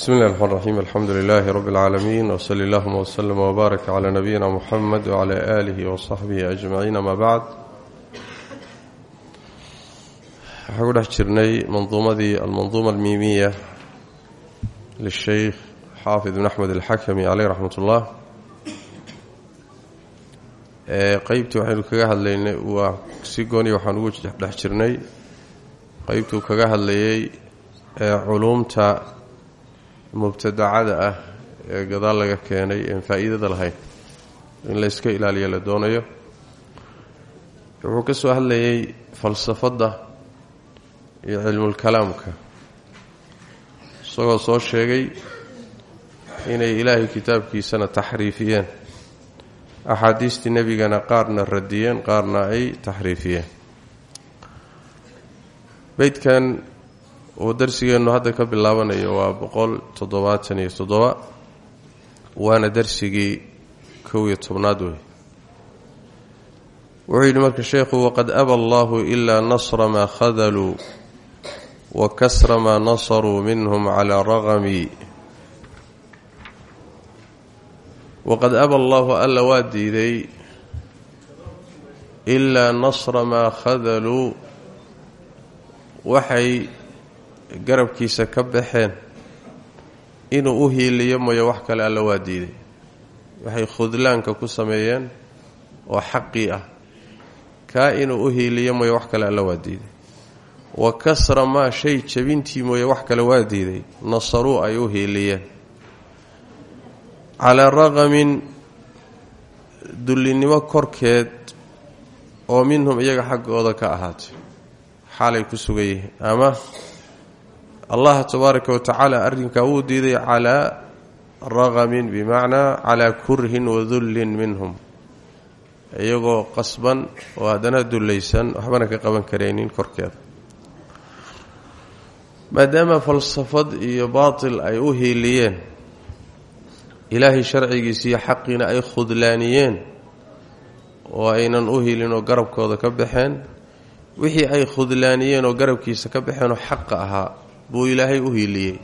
bismi llahi raxmaan raxiim alxamdu lilaahi rabbi اlcaalamiin wsali allahuma wslm wbaarak cala nabiyina muxamed wcala aalihi wasaxbihi ajmaciin ama bacd waxaan ku dhex jirnay manduumadii almanduuma almiimiya lisheykh xaafid bn axmed alxakami caleyh raxmat ullah eh, qeybtii waxaynu kaga hadlaynay waa si gooni waxaan ugu dhex jirnay. Qeybtuu kaga hadlayay eh, culuumta mubtadacada ah ee gadaal laga keenay een faa'iidada lahayn in la yska ilaaliyo la doonayo. Wuxuu ka soo hadlayay falsafadda iyo cilmulkalaamka isagoo soo sheegay inay ilaahay kitaabkiisana taxriifiyeen axaadiistii nebigana qaarna radiyeen qaarna ay taxriifiyeen. Beydkan uu darsigeennu hadda ka bilaabanayo waa boqol toddobaatan iyo toddoba waana darsigii kow iyo tobnaad wey wuxuu yidhi marka sheekhu waqad aba allahu ilaa nasra maa khadaluu wa kasra maa nasaruu minhum calaa raqami. Waqad aba allahu alla waa diiday ilaa nasra maa khadaluu waxay garabkiisa ka baxeen inuu u hiiliyo mayo wax kale alla waa diiday. Waxay khudlaanka ku sameeyeen oo xaqii ah. Kaa inuu u hiiliyo mayo wax kale alla waa diiday. Wa kasra maa shay jabintii mooye wax kale waa diiday. Nasaruu ay u hiiliyeen. Calaa raqamin dullinimo korkeed oo minhum iyaga xaggooda ka ahaatay. Xaalay ku sugan yihiin. Ama allah tabaaraka wa tacaala arrinkaa wuu diiday calaa raqamin bimacnaa calaa kurhin wa dullin minhum. Iyagoo qasban oo haddana dullaysan waxbana ka qaban karaynin korkeeda. Maadaama falsafad iyo baatil ay u hiiliyeen ilaahay sharcigiisa iyo xaqiina ay khudlaaniyeen oo aynan u hiilin oo garabkooda ka baxeen wixii ay khudlaaniyeen oo garabkiisa ka baxeen xaqa ahaa buu ilaahay u hiiliyey.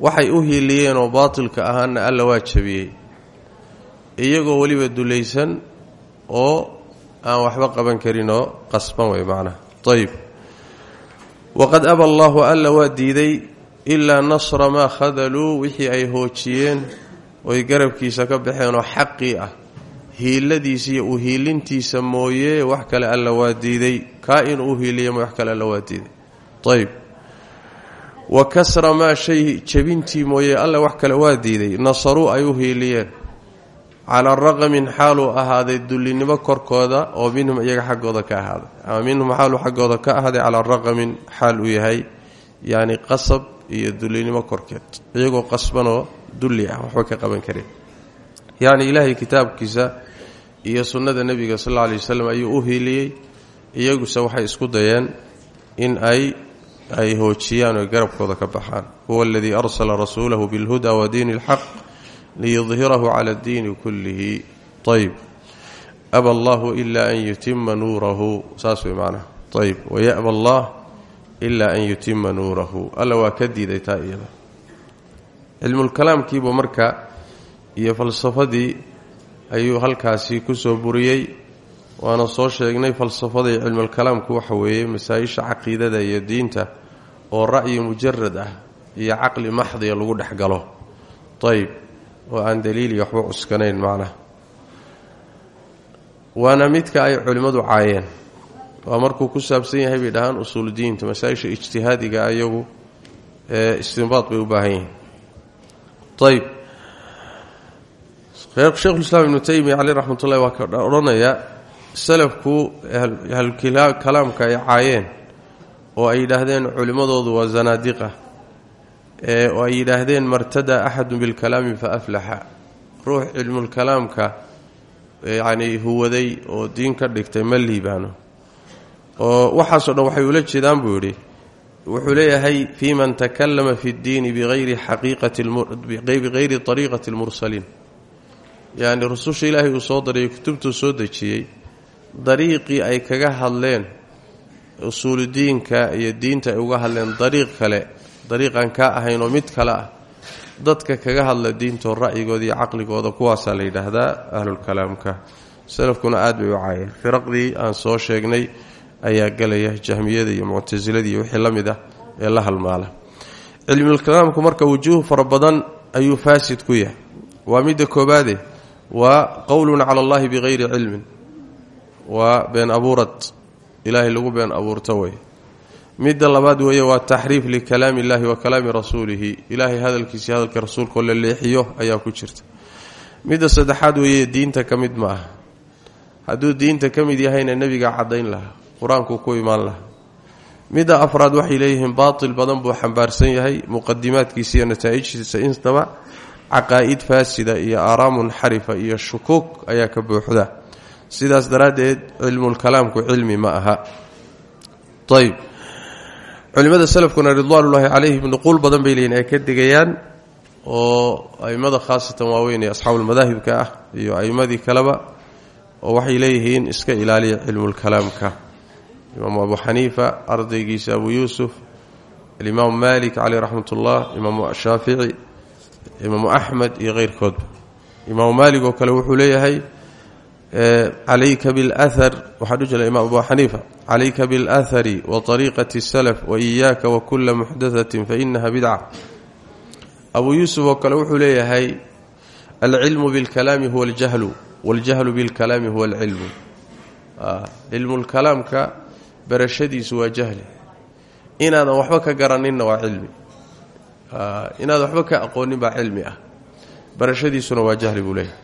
Waxay u hiiliyeen oo baatilka ahaana alla waa jabiyey. Iyagoo weliba dulaysan oo aan waxba qaban karin oo qasban wey macnaha. Ayib waqad aba allahu alla waa diiday ilaa nasra maa khadaluu wixii ay hoojiyeen oy garabkiisa ka baxeen oo xaqii ah. Hiiladiisa u hiilintiisa mooye wax kale alla waa diiday. Kaa inuu u hiiliya mooye wax kale alla waa diiday. Ayib wa kasra maa shay jabintii mooye alla wax kale waa diiday. Nasaruu ay u hiiliyeen. Calaa raqamin xaaluu ahaaday dullinimo korkooda oo minhum iyaga xaggooda ka ahaaday. Ama minhum xaaluu xaggooda ka ahaaday calaa raqamin xaal uu yahay. Yacni qasab iyo dullinimo korkeed. Iyagoo qasbanoo dulli ah waxba ka qaban kareen yacni ilaahay kitaabkiisa iyo sunnada nebiga sal alla alay wasalam ayuu u hiiliyey. Iyaguse waxay isku dayeen in ay ay hoojiyaan oy garabkooda ka baxaan. Huwa aladii arsala rasuulahu bilhuda wa diini اlxaq liyudhirahu cala addiini kullihi. Ayb aba allahu ila an yutima nuurahu. Saas way macnaha. Ayb wayaba allah ilaa an yutima nuurahu. Alla waa ka diiday taa iyada. Cilmulkalaamkiibu marka iyo falsafadii ayuu halkaasi ku soo buriyey waana soo sheegnay falsafada iyo cilmulkalaamku waxa weeye masaa-isha caqiidada iyo diinta oo ra'yi mujarad ah iyo caqli maxdiya lagu dhex galo. Ayb oo aan daliil iyo waxba cuskanayn macnaha waana midka ay culimmadu caayeen. Waa markuu ku saabsan yahay bay dhahaan usuul diinta masaa-isha ijtihaadiga ayagu ee istinbaad bay u baahan yihiin. Ayb sheekhulislaam ibnu taymiya caleyh raxmat ullahi waa ka salafku ahlukalaamka ay caayeen oo ay yidhaahdeen culimmadoodu waa zanaadiqa oo ay yidhaahdeen martada axadun bilkalaami fa aflaxa. Ruux cilmulkalaamka yacnii huwaday oo diin ka dhigtay ma liibaano. Oo waxaasoo dhan waxay ula jeedaan buu yidhi wuxuu leeyahay fii man takallama fi ddiini bigayri xaqiiqatibigayri ariiqati almursaliin yacni rususha ilaahay uu soo dariyay kutubtuu soo dejiyey dariiqii ay kaga hadleen usuuludiinka iyo diinta ay uga hadleen dariiq kale dariiqan kaa ahayn oo mid kale ah dadka kaga hadla diintoo ra'yigooda iyo caqligooda kuwaasaa la yidhaahdaa ahlulkalaamka salafkuna aad bay u caayeen. Firaqdii aan soo sheegnay ayaa gelaya jahmiyada iyo muctasilada iyo wixii la mid ah ee la halmaala. Cilmulkalaamku marka wujuuh fara badan ayuu faasid ku yahay. Waa midda koobaade waa qowlun cala allahi bikayri cilmin waa been abuurad. Ilaahay lagu been abuurto wey midda labaad weeye waa taxriif likalaami illahi wa kalaami rasuulihi. Ilaahay hadalkiisii hadalka rasuulkoo la leexiyo ayaa ku jirta. Midda saddexaad weeye diinta ka mid ma ah hadduu diinta ka mid yahayna nebigaa caddayn lahaa qur'aankuu ku imaan lahaa. Midda afraad waxay leeyihiin baatil badan buu xambaarsan yahay muqadimaadkiisa iyo nataa'ijtiisa intaba caqaa'id faasida iyo aaraam munxarifa iyo shukuuk ayaa ka buuxda sidaas daraaddeed cilmulkalaamku cilmi ma aha. Ayb culimada salafkuna ridwaanullaahi calayhim nuquul badan bay leeyihiin ay ka digayaan oo a'immada khaasatan waaweyn ee asxaabulmadaahibka ah iyo a'immadii kaleba oo waxay leeyihiin iska ilaaliya cilmulkalaamka imaamu abu xaniifa ardaygiisa abu yuusuf alimaamu maalik caleyh raxmat ullah imaamu shaafici imaamu axmed iyo keyrkoodba imaamu maalik oo kale wuxuu leeyahay calayka bilahar waxaan u jeeda imaam abu xaniifa calayka biاlahari wa طariiqati اsalaf wa iyaaka wa kula muxdathatin fainaha bidca abu yuusuf oo kale wuxuu leeyahay alcilmu bilkalaami huwa aljahlu waاljahlu bilkalaami huwa alcilmu cilmulkalaamka barashadiisu waa jahli inaadan waxba ka garaninna waa cilmi inaadan waxba ka aqoonin baa cilmi ah barashadiisuna waa jahli buu leeyahay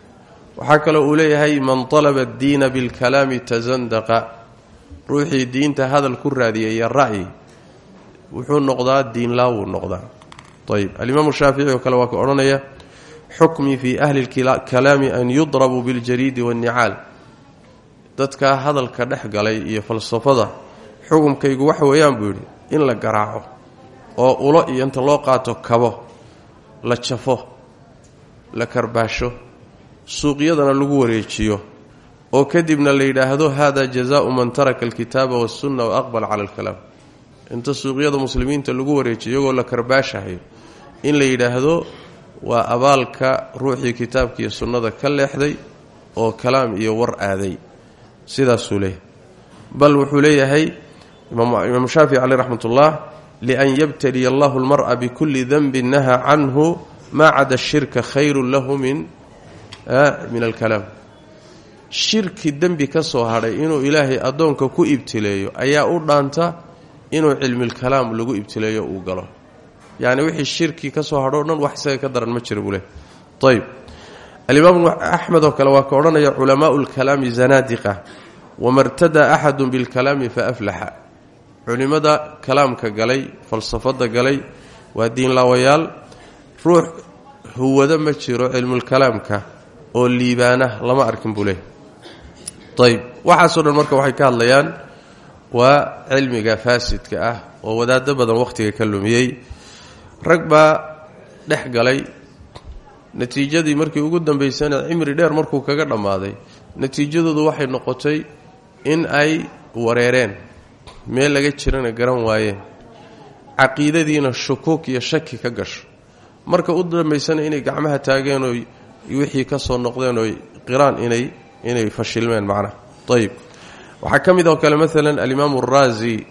waxaa kaloo uu leeyahay man talaba addiina bilkalaami tasandaqa ruuxii diinta hadal ku raadiyay iyo ra'yi wuxuu noqdaa diinlaa wuu noqdaa. Ayb alimaamu shaafici oo kale waa ka odhanaya xukmii fii ahli lkalaami an yudrabuu biljariidi waannicaal dadkaa hadalka dhex galay iyo falsafada xukumkaygu waxa weeyaan buu yidhi in la garaaco oo ulo iyo inta loo qaato kabo la jafo la karbaasho suuqyadana lagu wareejiyo oo kadibna la yidhaahdo hada jazaau man taraka alkitaaba wasunna wa aqbal cala alkalaam. Inta suuqyada muslimiinta lagu wareejiyo iyagoo la karbaashahayo in la yidhaahdo waa abaalka ruuxii kitaabkiiyo sunnada ka leexday oo kalaam iyo war aaday. Sidaasuu leeyahay. Bal wuxuu leeyahay imaamu shaafici caleyh raxmat ullah lian yabtaliya allahu almar'a bikulli denbin nahaa canhu maa cada ashirka khayrun lahu min min alkalaam. Shirki dembi ka soo hadhay inuu ilaahay addoonka ku ibtileeyo ayaa u dhaanta inuu cilmilkalaam lagu ibtileeyo uu galo. Yacni wixii shirki ka soo hadho dhan wax isaga ka daran ma jira buu leh ayb alimaam axmed oo kale waa ka odhanaya culamaau lkalaami zanaadiqa wama rtadaa axadu bilkalaami fa aflaxa. Culimmada kalaamka galay falsafada galay waa diinlaawayaal ruux huwado ma jiro cilmulkalaamka oo liibaana lama arkin buu leehay ayb waxaasoo dhan marka waxay ka hadlayaan waa cilmiga faasidka ah oo wadaado badan wakhtiga ka lumiyey. Rag baa dhex galay. Natiijadii markii ugu dambaysana cimri dheer markuu kaga dhammaaday natiijadoodu waxay noqotay in ay wareereen meel laga jirana garan waayeen caqiidadiina shukuuk iyo shaki ka gasho. Marka u dambaysana inay gacmaha taageen oo wixii ka soo noqdeen oo qiraan inay inay fashilmeen macnaha ayib waxaa ka mid oo kale maalan alimaamu araazi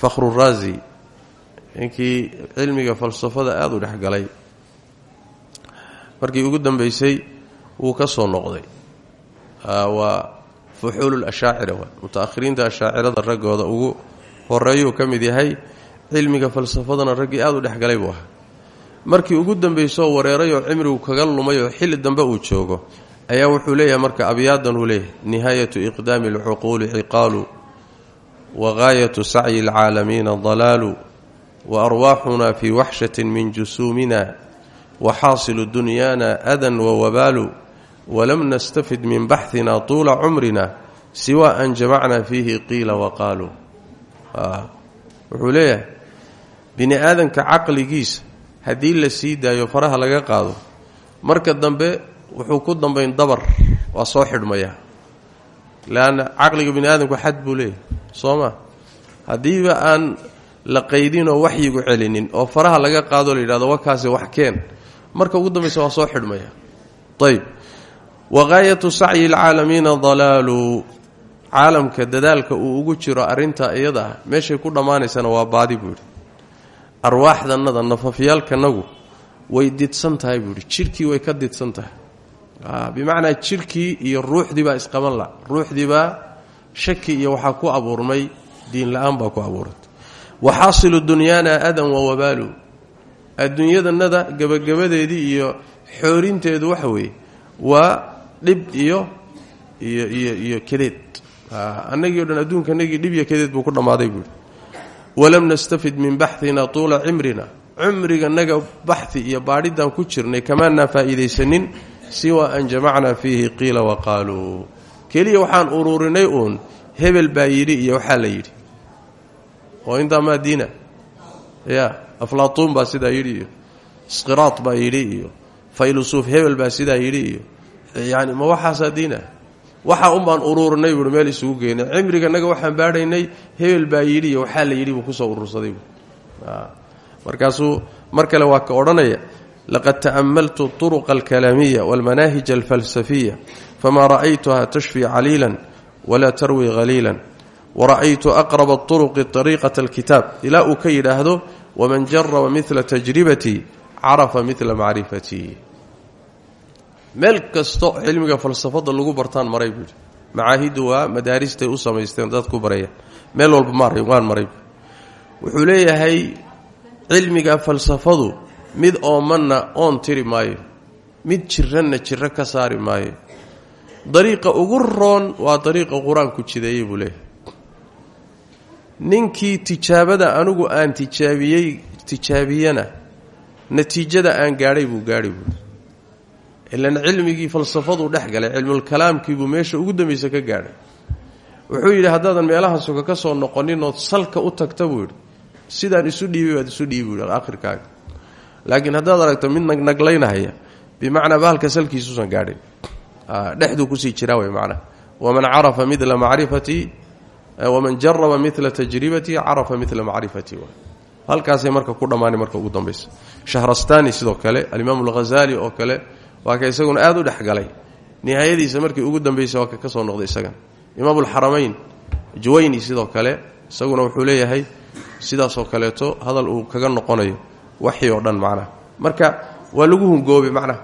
fakhruraazi ninkii cilmiga falsafada aada u dhexgalay markii ugu dambaysay wuu ka soo noqday. Waa fuxuulu ashaacira waa mutaakhiriinta ashaacirada raggooda. Ugu horeeyuu ka mid yahay cilmiga falsafadana raggii aada u dhexgalay buu ahaa markii ugu dambaysoo wareeray oo cimrigu kaga lumay oo xilli dambe uu joogo ayaa wuxuu leeyahay marka abyaadan uu leeyahay nihaayatu iqdaami alcuquuli ciqaalu wa gaayatu sacyi alcaalamiina dalaalu wa arwaaxuna fii waxshatin min jusuumina wa xaasilu dunyaana adan wa wabaalu walam nastafid min baxina tuula cumrina siwa an jamacna fiihi qiila waqaaluu wuxuu leeyahay bini aadanka caqligiisa haddii la sii daayo faraha laga qaado marka dambe wuxuu ku dambayn dabar waa soo xidhmayaa leanna caqliga bini aadamku xad buu leeyahay soo ma? Haddiiba aan la qaydinoo waxyigu celinin oo faraha laga qaadoo la yidhahdo wakaasi wax keen. Marka ugu dambaysa waa soo xidhmaya. Ayb wa gaayatu sacyi alcaalamiina dalaalu caalamka dadaalka uu ugu jiro arrintaa iyada ah meeshay ku dhammaanaysana waa baadi buu arwaaxdannada nafafyaalkanagu way didsan tahay buu yidhi. Jidhkii way ka didsan tahay. Bimacnaa jidhkii iyo ruuxdii baa isqaban la ruuxdii baa shaki iyo waxaa ku abuurmay diin la'aan baa ku abuurantay waxaasilu dunyaana adan wa wabaalu. Adduunyadanada gebagabadeedii iyo xoorinteedu waxa weeye waa dhib iyo iyo iyo iyo kadeed annagii o dhan adduunkanagii dhib iyo kadeed buu ku dhammaaday buuhi walam nastafid min baxina tuula cimrina. Cumriganaga baxi iyo baadhidan ku jirnay kamaanaa faa'iidaysanin siwa an jamacnaa fiihi qiila waqaaluu keliya waxaan ururinay uun hebel baa yidhi iyo waxaa la yidhi. Oo intaa maa diina. Ya aflaatuun baa sidaa yidhi iyo isqiraad baa yidhi iyo faylusuuf hebel baa sidaa yidhi iyo yani ma waxaasaa diina waxa un baan ururinay buui meel isugu geynay cimriganaga waxaan baadhaynay hebel baa yidhi waxaa la yidhi buu ku soo urursaday markaasuu mar kale waa ka odhanaya laqad ta'amaltu turuqa alkalaamiya walmanaahij alfalsafiya famaa ra'aytuha tashfi caliilan walaa tarwi haliilan wara'aytu aqraba turuqi ariiqata alkitaab. Ilaa uu ka yidhaahdo waman jaraba midla tajribatii carafa midla macrifatii meel kasto cilmiga falsafada lagu bartaan maray buuhi macaahidu waa madaaristay u samaysteen dad ku barayaan meel walba maray waan maray wuxuu leeyahay cilmiga falsafadu mid oomanna oon tiri maayo. Mid jiranna jiro ka saari maayo. Dariiqa ugu roon waa dariiqa qur'aanku jideeyey buu leeyahay. Ninkii tijaabada anigu aan tijaabiyey tijaabiyana natiijada aan gaadhay buu gaadhi buui ilan cilmigii falsafaduu dhex galay cilmulkalaamkiibuu meesha ugu dambaysa ka gaadhay. Wuxuu yidhi haddaadan meelaha suga ka soo noqonin ood salka u tagta buu yidhi. Sidaan isu dhiibay baad isu dhiibi buu akhirkaaga laakiin haddaad aragto mid nagnaglaynahaya bimacnaa bahalka salkiisuusan gaadhin. Dhexduu ku sii jiraa wey macnaha waman carafa midla macrifatii waman jaraba midla tajribatii carafa midla macrifatii halkaasay marka ku dhammaanay marka ugu dambaysa shahrastani sidoo kale alimaam alghazaali oo kale waa ka isaguna aada u dhexgalay nihaayadiisa markii ugu dambaysay waa ka ka soo noqday isagana imaam alxaramayn juwayni sidoo kale isaguna wuxuu leeyahay sidaasoo kaleeto hadal uu kaga noqonayo waxii oo dhan macnaha marka waa lagu hungoobay macnaha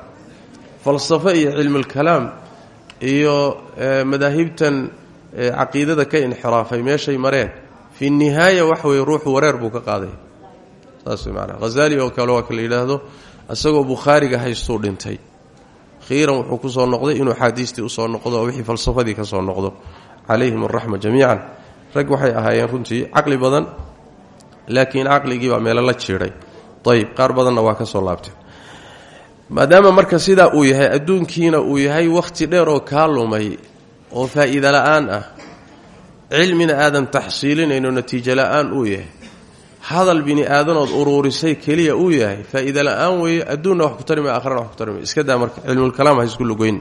falsafo iyo cilmulkalaam iyo madaahibtan caqiidada ka inxiraafay meeshay mareen fi nihaaya waxa weye ruuxu wareer buu ka qaaday. Saas macnaha hazaali oo kale waa ka la yidhaahdo isagoo bukhaariga haystuu dhintay khiiran wuxuu ku soo noqday inuu axaadiistii u soo noqdo oo wixii falsafadii ka soo noqdo. Calayhim araxma jamiican. Rag waxay ahaayeen runtii caqli badan laakiin caqligii baa meelo la jiidhay ayib qaar badanna waa ka soo laabteen maadaama marka sidaa uu yahay adduunkiina uu yahay wakhti dheer oo kaa lumay oo faa'iida la'aan ah cilmina aadan taxsiilinayno natiijo la'aan uu yahay hadal bini aadanood uruurisay keliya uu yahay faa'iida la'aan weeye adduunna wax ku tarima akhrana wax ku tarima. Iska daa marka cilmulkalaam ha isku lugoyn.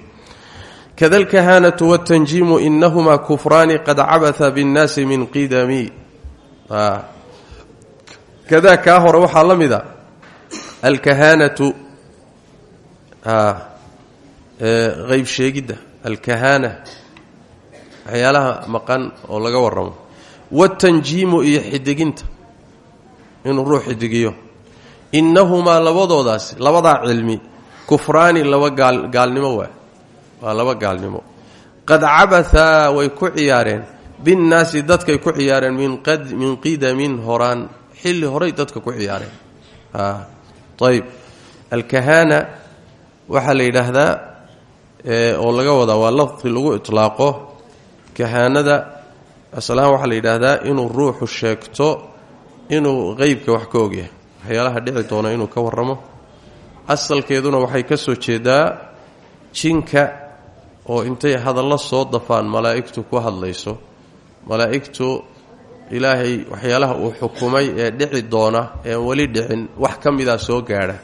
Kada alkahaanatu waltanjiimu inahumaa kufraani qad cabatha binnaasi min qidami kadaa kaa hore waxaa la mid a alkahaanatu qayb sheegidda alkahaana waxyaalaha maqan oo laga warramo. Watanjiimu iyo xidiginta inuu ruux xidigiyo innahumaa labadoodaas labadaa cilmi kufraani laba gaalnimo waa waa laba gaalnimo. Qad cabathaa way ku ciyaareen. Binnaasi dadkay ku ciyaareen min qidamin horaan. Xilli horay dadka ku ciyaareen. Ayb alkahaana waxaa la yidhaahdaa oo laga wadaa waa lafdi lagu itlaaqo. Kahaanada aslahaan waxaa la yidhaahdaa inuu ruuxu sheegto inuu qeybka wax ka ogyahay. Waxyaalaha dhici doona inuu ka warramo. Asalkeeduna waxay ka soo jeedaa jinka oo intay hadallo soo dafaan malaa'igtu ku hadlayso. Malaa'igtu ilaahay waxyaalaha uu xukumay ee dhici doona eean weli dhicin wax ka midaa soo gaadha.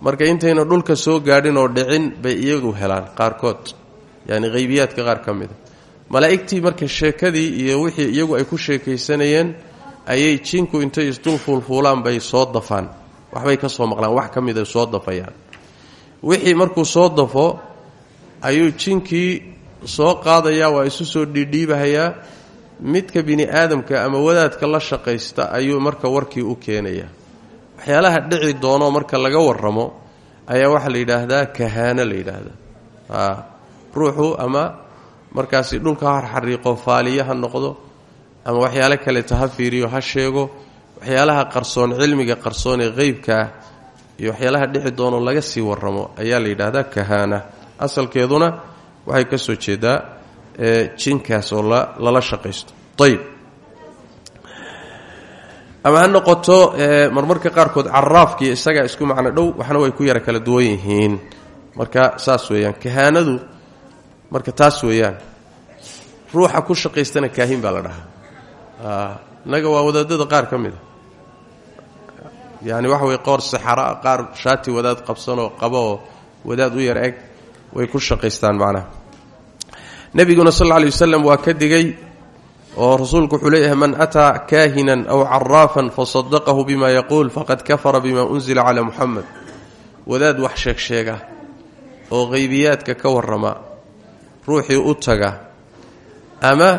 Marka intayna dhulka soo gaadhin oo dhicin bay iyagu helaan qaarkood yacni haybiyaadka qaar ka mida. Malaa'igtii marka sheekadii iyo wixii iyagu ay ku sheekaysanayeen ayay jinku intay isdul fuulfuulaan bay soo dafaan. Waxbay ka soo maqlaan. Wax ka mida soo dafayaan. Wixii markuu soo dafo ayuu jinkii soo qaadayaa waa isu soo dhiidhiibahayaa. Midka bini aadamka ama wadaadka la shaqaysta ayuu marka warkii u keenayaa. Waxyaalaha dhici doono marka laga waramo ayaa waxaa la yidhaahdaa kahaano la yidhaahdaa. Ruuxu ama markaasi dhulka ha xariiqo faaliye ha noqdo ama waxyaalo kaleeta ha fiiriyo ha sheego. Waxyaalaha qarsoon cilmiga qarsoon ee qeybkaa iyo waxyaalaha dhici doono laga sii waramo ayaa la yidhaahdaa kahaana. Asalkeeduna waxay ka soo jeedaa jinkaas oo lala shaqaysto. Ayb ama ha noqoto marmarka qaarkood caraafkiiyo isagaa isku macno dhow waxna way ku yara kala duwan yihiin. Marka saas weeyaan kahaanadu marka taas weeyaan ruuxa ku shaqaystana kaahin baa la dhahaa innaga waa wadaadada qaar ka mid a. Yani waxa weye qoor saxara qaar shaati wadaad qabsanoo qaba oo wadaad u yar eg way ku shaqaystaan macnaha. Nebiguna sal alla alay wasalam waa ka digay oo rasuulku wuxuu leeyahay man ataa kaahinan aw caraafan fasadaqahu bima yaquul faqad kafara bima unzila calaa muxamed wadaad wax sheeg sheega oo qeybiyaadka ka warrama ruuxii u taga ama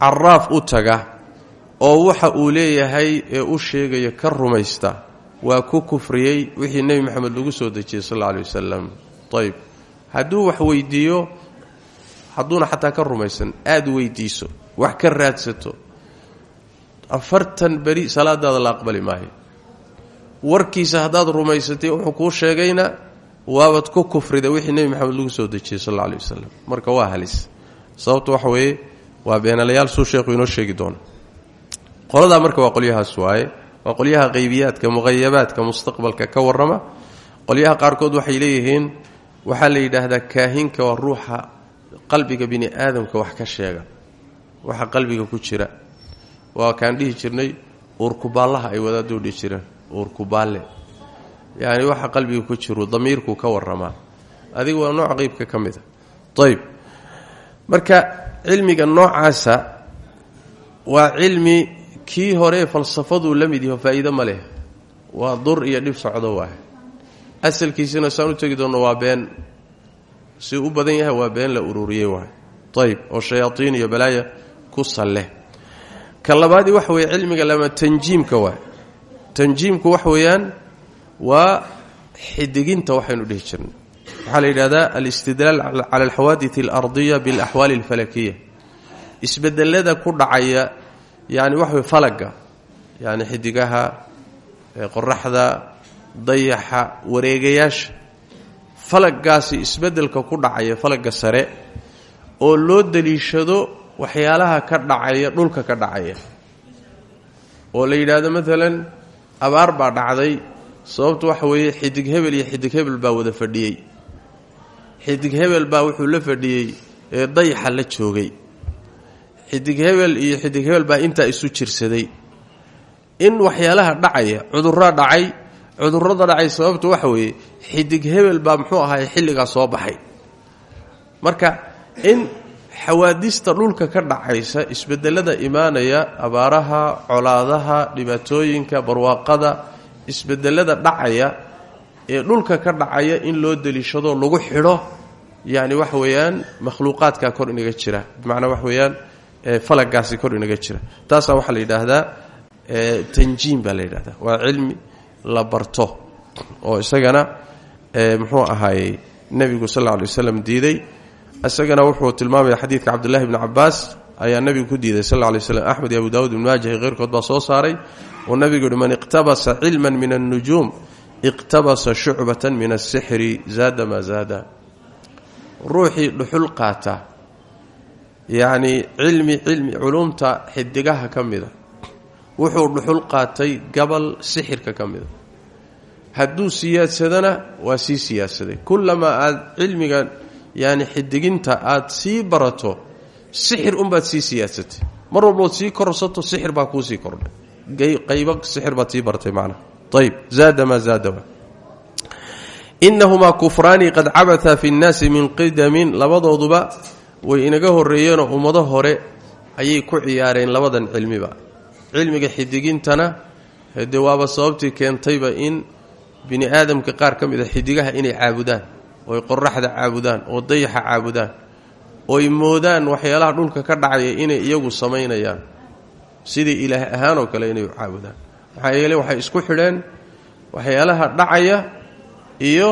caraaf u taga oo waxa uu leeyahay ee u sheegaya ka rumaysta waa ku kufriyey wixii nebi moxamed lagu soo dejiyey sal alla alay wasalam ayb hadduu wax weydiiyo hadduuna xataa ka rumaysan aada weydiiso wax ka raadsato afartan beri salaadaada la aqbali maayo. Warkiisa haddaad rumaysatay wuxuu kuu sheegayna waabad ku kufrida wixii nebi maxamed lagu soo dejiyey sal alla alay marka waa halis. Sababta waxa weeye waa beenalayaal suu sheekhu inoo sheegi doono qoladaa marka waa qolyahaas waaye. Waa qolyaha qeybiyaadka muqayabaadka mustaqbalka ka warrama. Qolyaha qaarkood waxay leeyihiin waxaa la yidhaahdaa kaahinka waa ruuxa qalbiga bini aadamka wax ka sheega. Waxa qalbiga ku jira. Waa kaan dhihi jirnay uurkubaallaha ay wadaadou dhihi jireen uurkubaalle yacni waxa qalbiga ku jiru damiirku ka warramaa adiga waa nooc qeybka ka mid marka cilmiga noocaasa waa cilmi kii hore falsafaduu la mid yaho faa'iido ma leh. Waa dur iyo dhib socdo waay asalkiisina saan u tegi doonno waa been. Si u badan yahay waa been la ururiyey waay ayb oo shayaaiin iyo balaaya ku salleh. Ka labaadii waxa cilmiga lama tanjiimka waay tanjiimku wax weeyaan waa xidiginta waxaynu dhihi jirnay. Waxaa la yidhahdaa alistidlaal cala alxawaadit alardiya bialaxwaali alfalakiya isbedelada ku dhacaya yani waxa wey falaga. Yani xidigaha qoraxda dayaxa wareegayaasha. Falagaasi isbeddelka ku dhacaya falaga sare oo loo daliishado waxyaalaha ka dhacaya dhulka ka dhacaya. Oo la yidhaahdo maalan abaar baa dhacday sababtu waxa weeye xidig hebel iyo xidig hebel baa wada fadhiyey. Xidig hebel baa wuxuu la fadhiyey ee dayaxa la joogay xidig hebel iyo xidig hebel baa intaa isu jirsaday. In waxyaalaha dhacaya cudurraa dhacay cudurrada dhacay sababtu waxa weeye xidig hebel baa muxuu ahaay xilligaa soo baxay. Marka in xawaadista dhulka ka dhacaysa isbedelada imaanaya abaaraha colaadaha dhibaatooyinka barwaaqada isbedelada dhacaya ee dhulka ka dhacaya in loo deliishado lagu xidho yani waxa weeyaan makhluuqaadkaa kor inaga jira. Bimacnaa waxa weeyaan falagaasi kor inaga jira. Taasaa waxaa la yidhaahdaa tanjiim baa la yidhahdaa waa cilmi la barto oo isagana muxuu ahaayey nebigu sal lla alay waslam diiday. Isagana wuxuu tilmaamaya xadiidka cabdullahi bni cabaas ayaa nebigu ku diiday sal lla lay slam axmed iyo abu dawud ibn maajah iyo keyrkood baa soo saaray. Oo nebigu yihi man iqtabasa cilman min annujuum iqtabasa shucbatan min asixri zaada maa zaada. Ruuxii dhuxul qaata yacni cilmi cilmi culumta xidigaha ka mida. Wuxuu dhuxul qaatay gabal sixirka ka mida. Hadduu siyaadsadana waa sii siyaadsaday kullamaa aad cilmiga yani xidiginta aad sii barato sixir unbaad sii siyaadsatay mar walbood sii korsato sixir baa kuusii kordhay. Qaybo sixir baad sii bartay macnaha ayb zaada maa zaada inahumaa kufraani qad cabata fi nnaasi min qidamin. Labadooduba way inaga horreeyeenoo ummado hore ayay ku ciyaareen labadan cilmiba. Cilmiga xidigintana hade waaba sababtii keentayba in bini aadamka qaar ka mid a xidigaha inay caabudaan ooy qoraxda caabudaan oo dayaxa caabudaan ooy moodaan waxyaalaha dhulka ka dhacaya inay iyagu samaynayaan. Sidii ilaah ahaan oo kale inay caabudaan. Maxaa yeele waxay isku xidheen waxyaalaha dhacaya iyo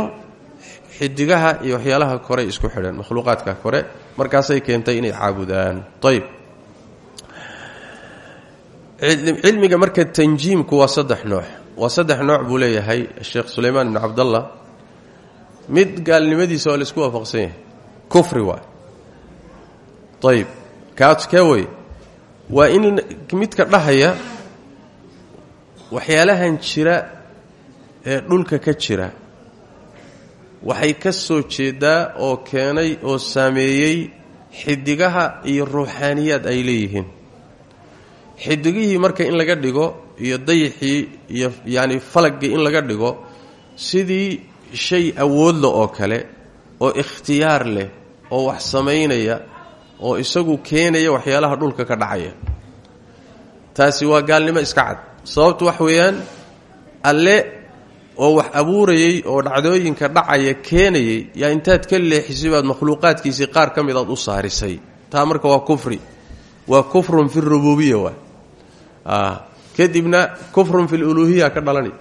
xidigaha iyo waxyaalaha korey isku xidheen makhluuqaadka kore markaasay keentay inay caabudaan. Ayb cilmiga marka tanjiimku waa saddex nooc. Waa saddex nooc buu leeyahay sheekh sulaymaan ibn cabdallah. Mid gaalnimadiisa waa la isku waafaqsan yahay. Kufri waay ayb kaas kee wey waa in midka dhahaya waxyaalahan jira ee dhulka ka jira waxay ka soo jeedaa oo keenay oo saameeyey xidigaha iyo ruuxaaniyaad ay leeyihiin. Xidigihii marka in laga dhigo iyo dayixii iyo yacni falagii in laga dhigo sidii shay awoodla oo kale oo ikhtiyaar leh oo wax samaynaya oo isagu keenaya waxyaalaha dhulka ka dhacaya. Taasi waa gaalnimo iska cad. Sababtu wax weeyaan alle oo wax abuurayey oo dhacdooyinka dhacaya keenayay yaa intaad ka leexisay baad makhluuqaadkiisii qaar ka mid aad u saarisay. Taa marka waa kufri. Waa kufrun fi rububiya waay kadibna kufrun fi luluhiya ka dhalanay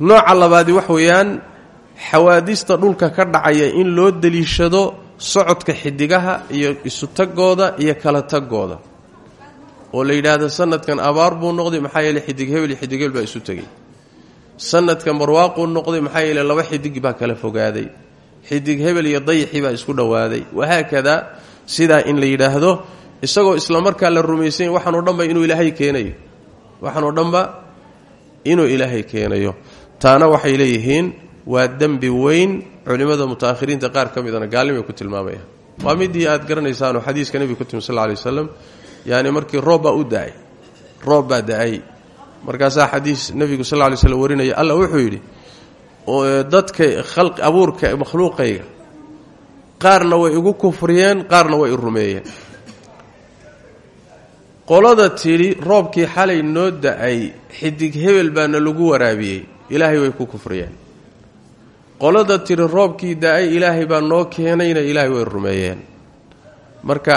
nooca labaadi wax weeyaan xawaadista dhulka ka dhacaya in loo deliishado socodka xidigaha iyo isutagooda iyo kala tagooda oo la yidhaahdo sanadkan abaar buu noqday maxaa yeele xidig hebel iyo xidig hebel baa isu tegey sanadkan barwaaquu noqday maxaa yeele laba xidig baa kala fogaaday. Xidig hebel iyo dayixii baa isku dhowaaday wahaakadaa sidaa in la yidhaahdo isagoo islamarkaa la rumaysanya waxaanoo dhanba inuu ilaahay keenayo. Waxaanoo dhanba inuu ilaahay keenayo. Taana waxay leeyihiin waa dembi weyn culimmada mutaakhiriinta qaar ka midana gaalnimay ku tilmaamayaan. Waa midii aad garanaysaanoo xadiiska nebiga ku timi sal lla lay waslam yacni markii roob u da'ay roob markaasaa xadiis nebigu sal lla lay slm warinaya alla wuxuu yidhi dadka khalqi abuurka makhluuqayga qaarna way igu kufriyeen qaarna way i rumeeyeen. Qolada tidhi roobkii xalay noo da'ay xidig hebel baana lagu waraabiyey ilaahay way ku kufriyeen. Qolada tidhi roobkii da'ay ilaahay baa noo keenayna ilaahay way rumeeyeen. Marka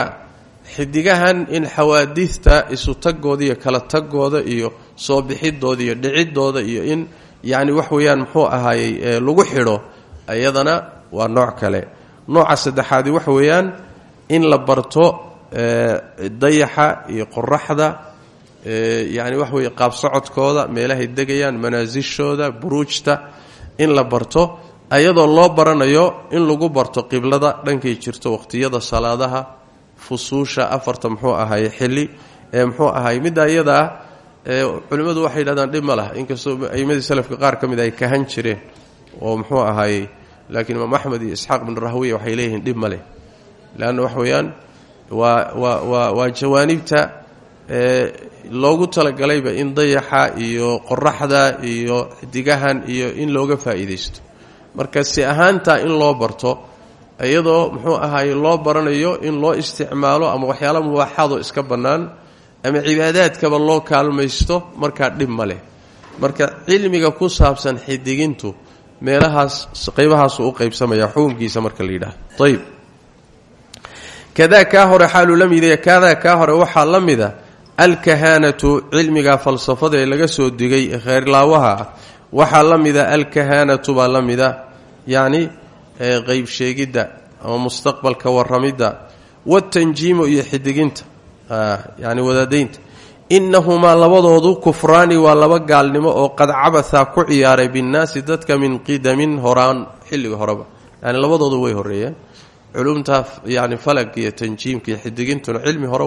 xidigahan in xawaadiista isu tagooda iyo kala tagooda iyo soo bixidooda iyo dhicidooda iyo in yacni wax weeyaan muxuu ahaayey lagu xidho iyadana waa nooc kale. Nooca saddexaadi wax weeyaan in la barto dayaxa iyo qoraxda yacni wax weeye qaab socodkooda meelahay degayaan manaasishooda buruujta in la barto ayadoo loo baranayo in lagu barto qiblada dhankay jirto waqhtiyada salaadaha fusuusha afarta muxuu ahaye xilli ee muxuu ahaye middaa iyada ah culimmadu waxay yidhahdaan dhib ma laha inkastoo aimadii salafka qaar ka mid ay kahan jireen oo muxuu ahaayey laakiin imaam axmed iyo isxaaq bin rahwiya waxay leeyihiin dhib ma leh. Leanna wax weeyaan waa waa waa waa jawaanibta loogu talagalayba in dayaxa iyo qoraxda iyo xidigahan iyo in looga faa'iidaysto. Marka si ahaantaa in loo barto iyadoo muxuu ahaaye loo baranayo in loo isticmaalo ama waxyaala mubaaxaadoo iska bannaan ama cibaadaadkaba loo kaalmaysto markaa dhib ma leh. Marka cilmiga ku saabsan xidigintu meelahaas qaybahaasuu u qaybsamaya xukunkiisa marka la yidhaahdo. Ayb kadaa kaa hore xaaluu la mid kadaa kaa hore waxaa la mida alkahaanatu cilmiga falsafada laga soo digay kheyrlaawaha ah waxaa la mida alkahaanatu baa la mida yacni qeyb ama mustaqbalka waramidda watanjiimu iyo xidiginta yani wadaadaynta innahumaa labadoodu kufraani waa laba gaalnimo oo qad cabathaa ku ciyaaray binnaasi dadka min qidamin horaan xilliga horeba yani labadoodu way horeeyeen culumtaa yani falag iyo tanjiimka iyo cilmi hore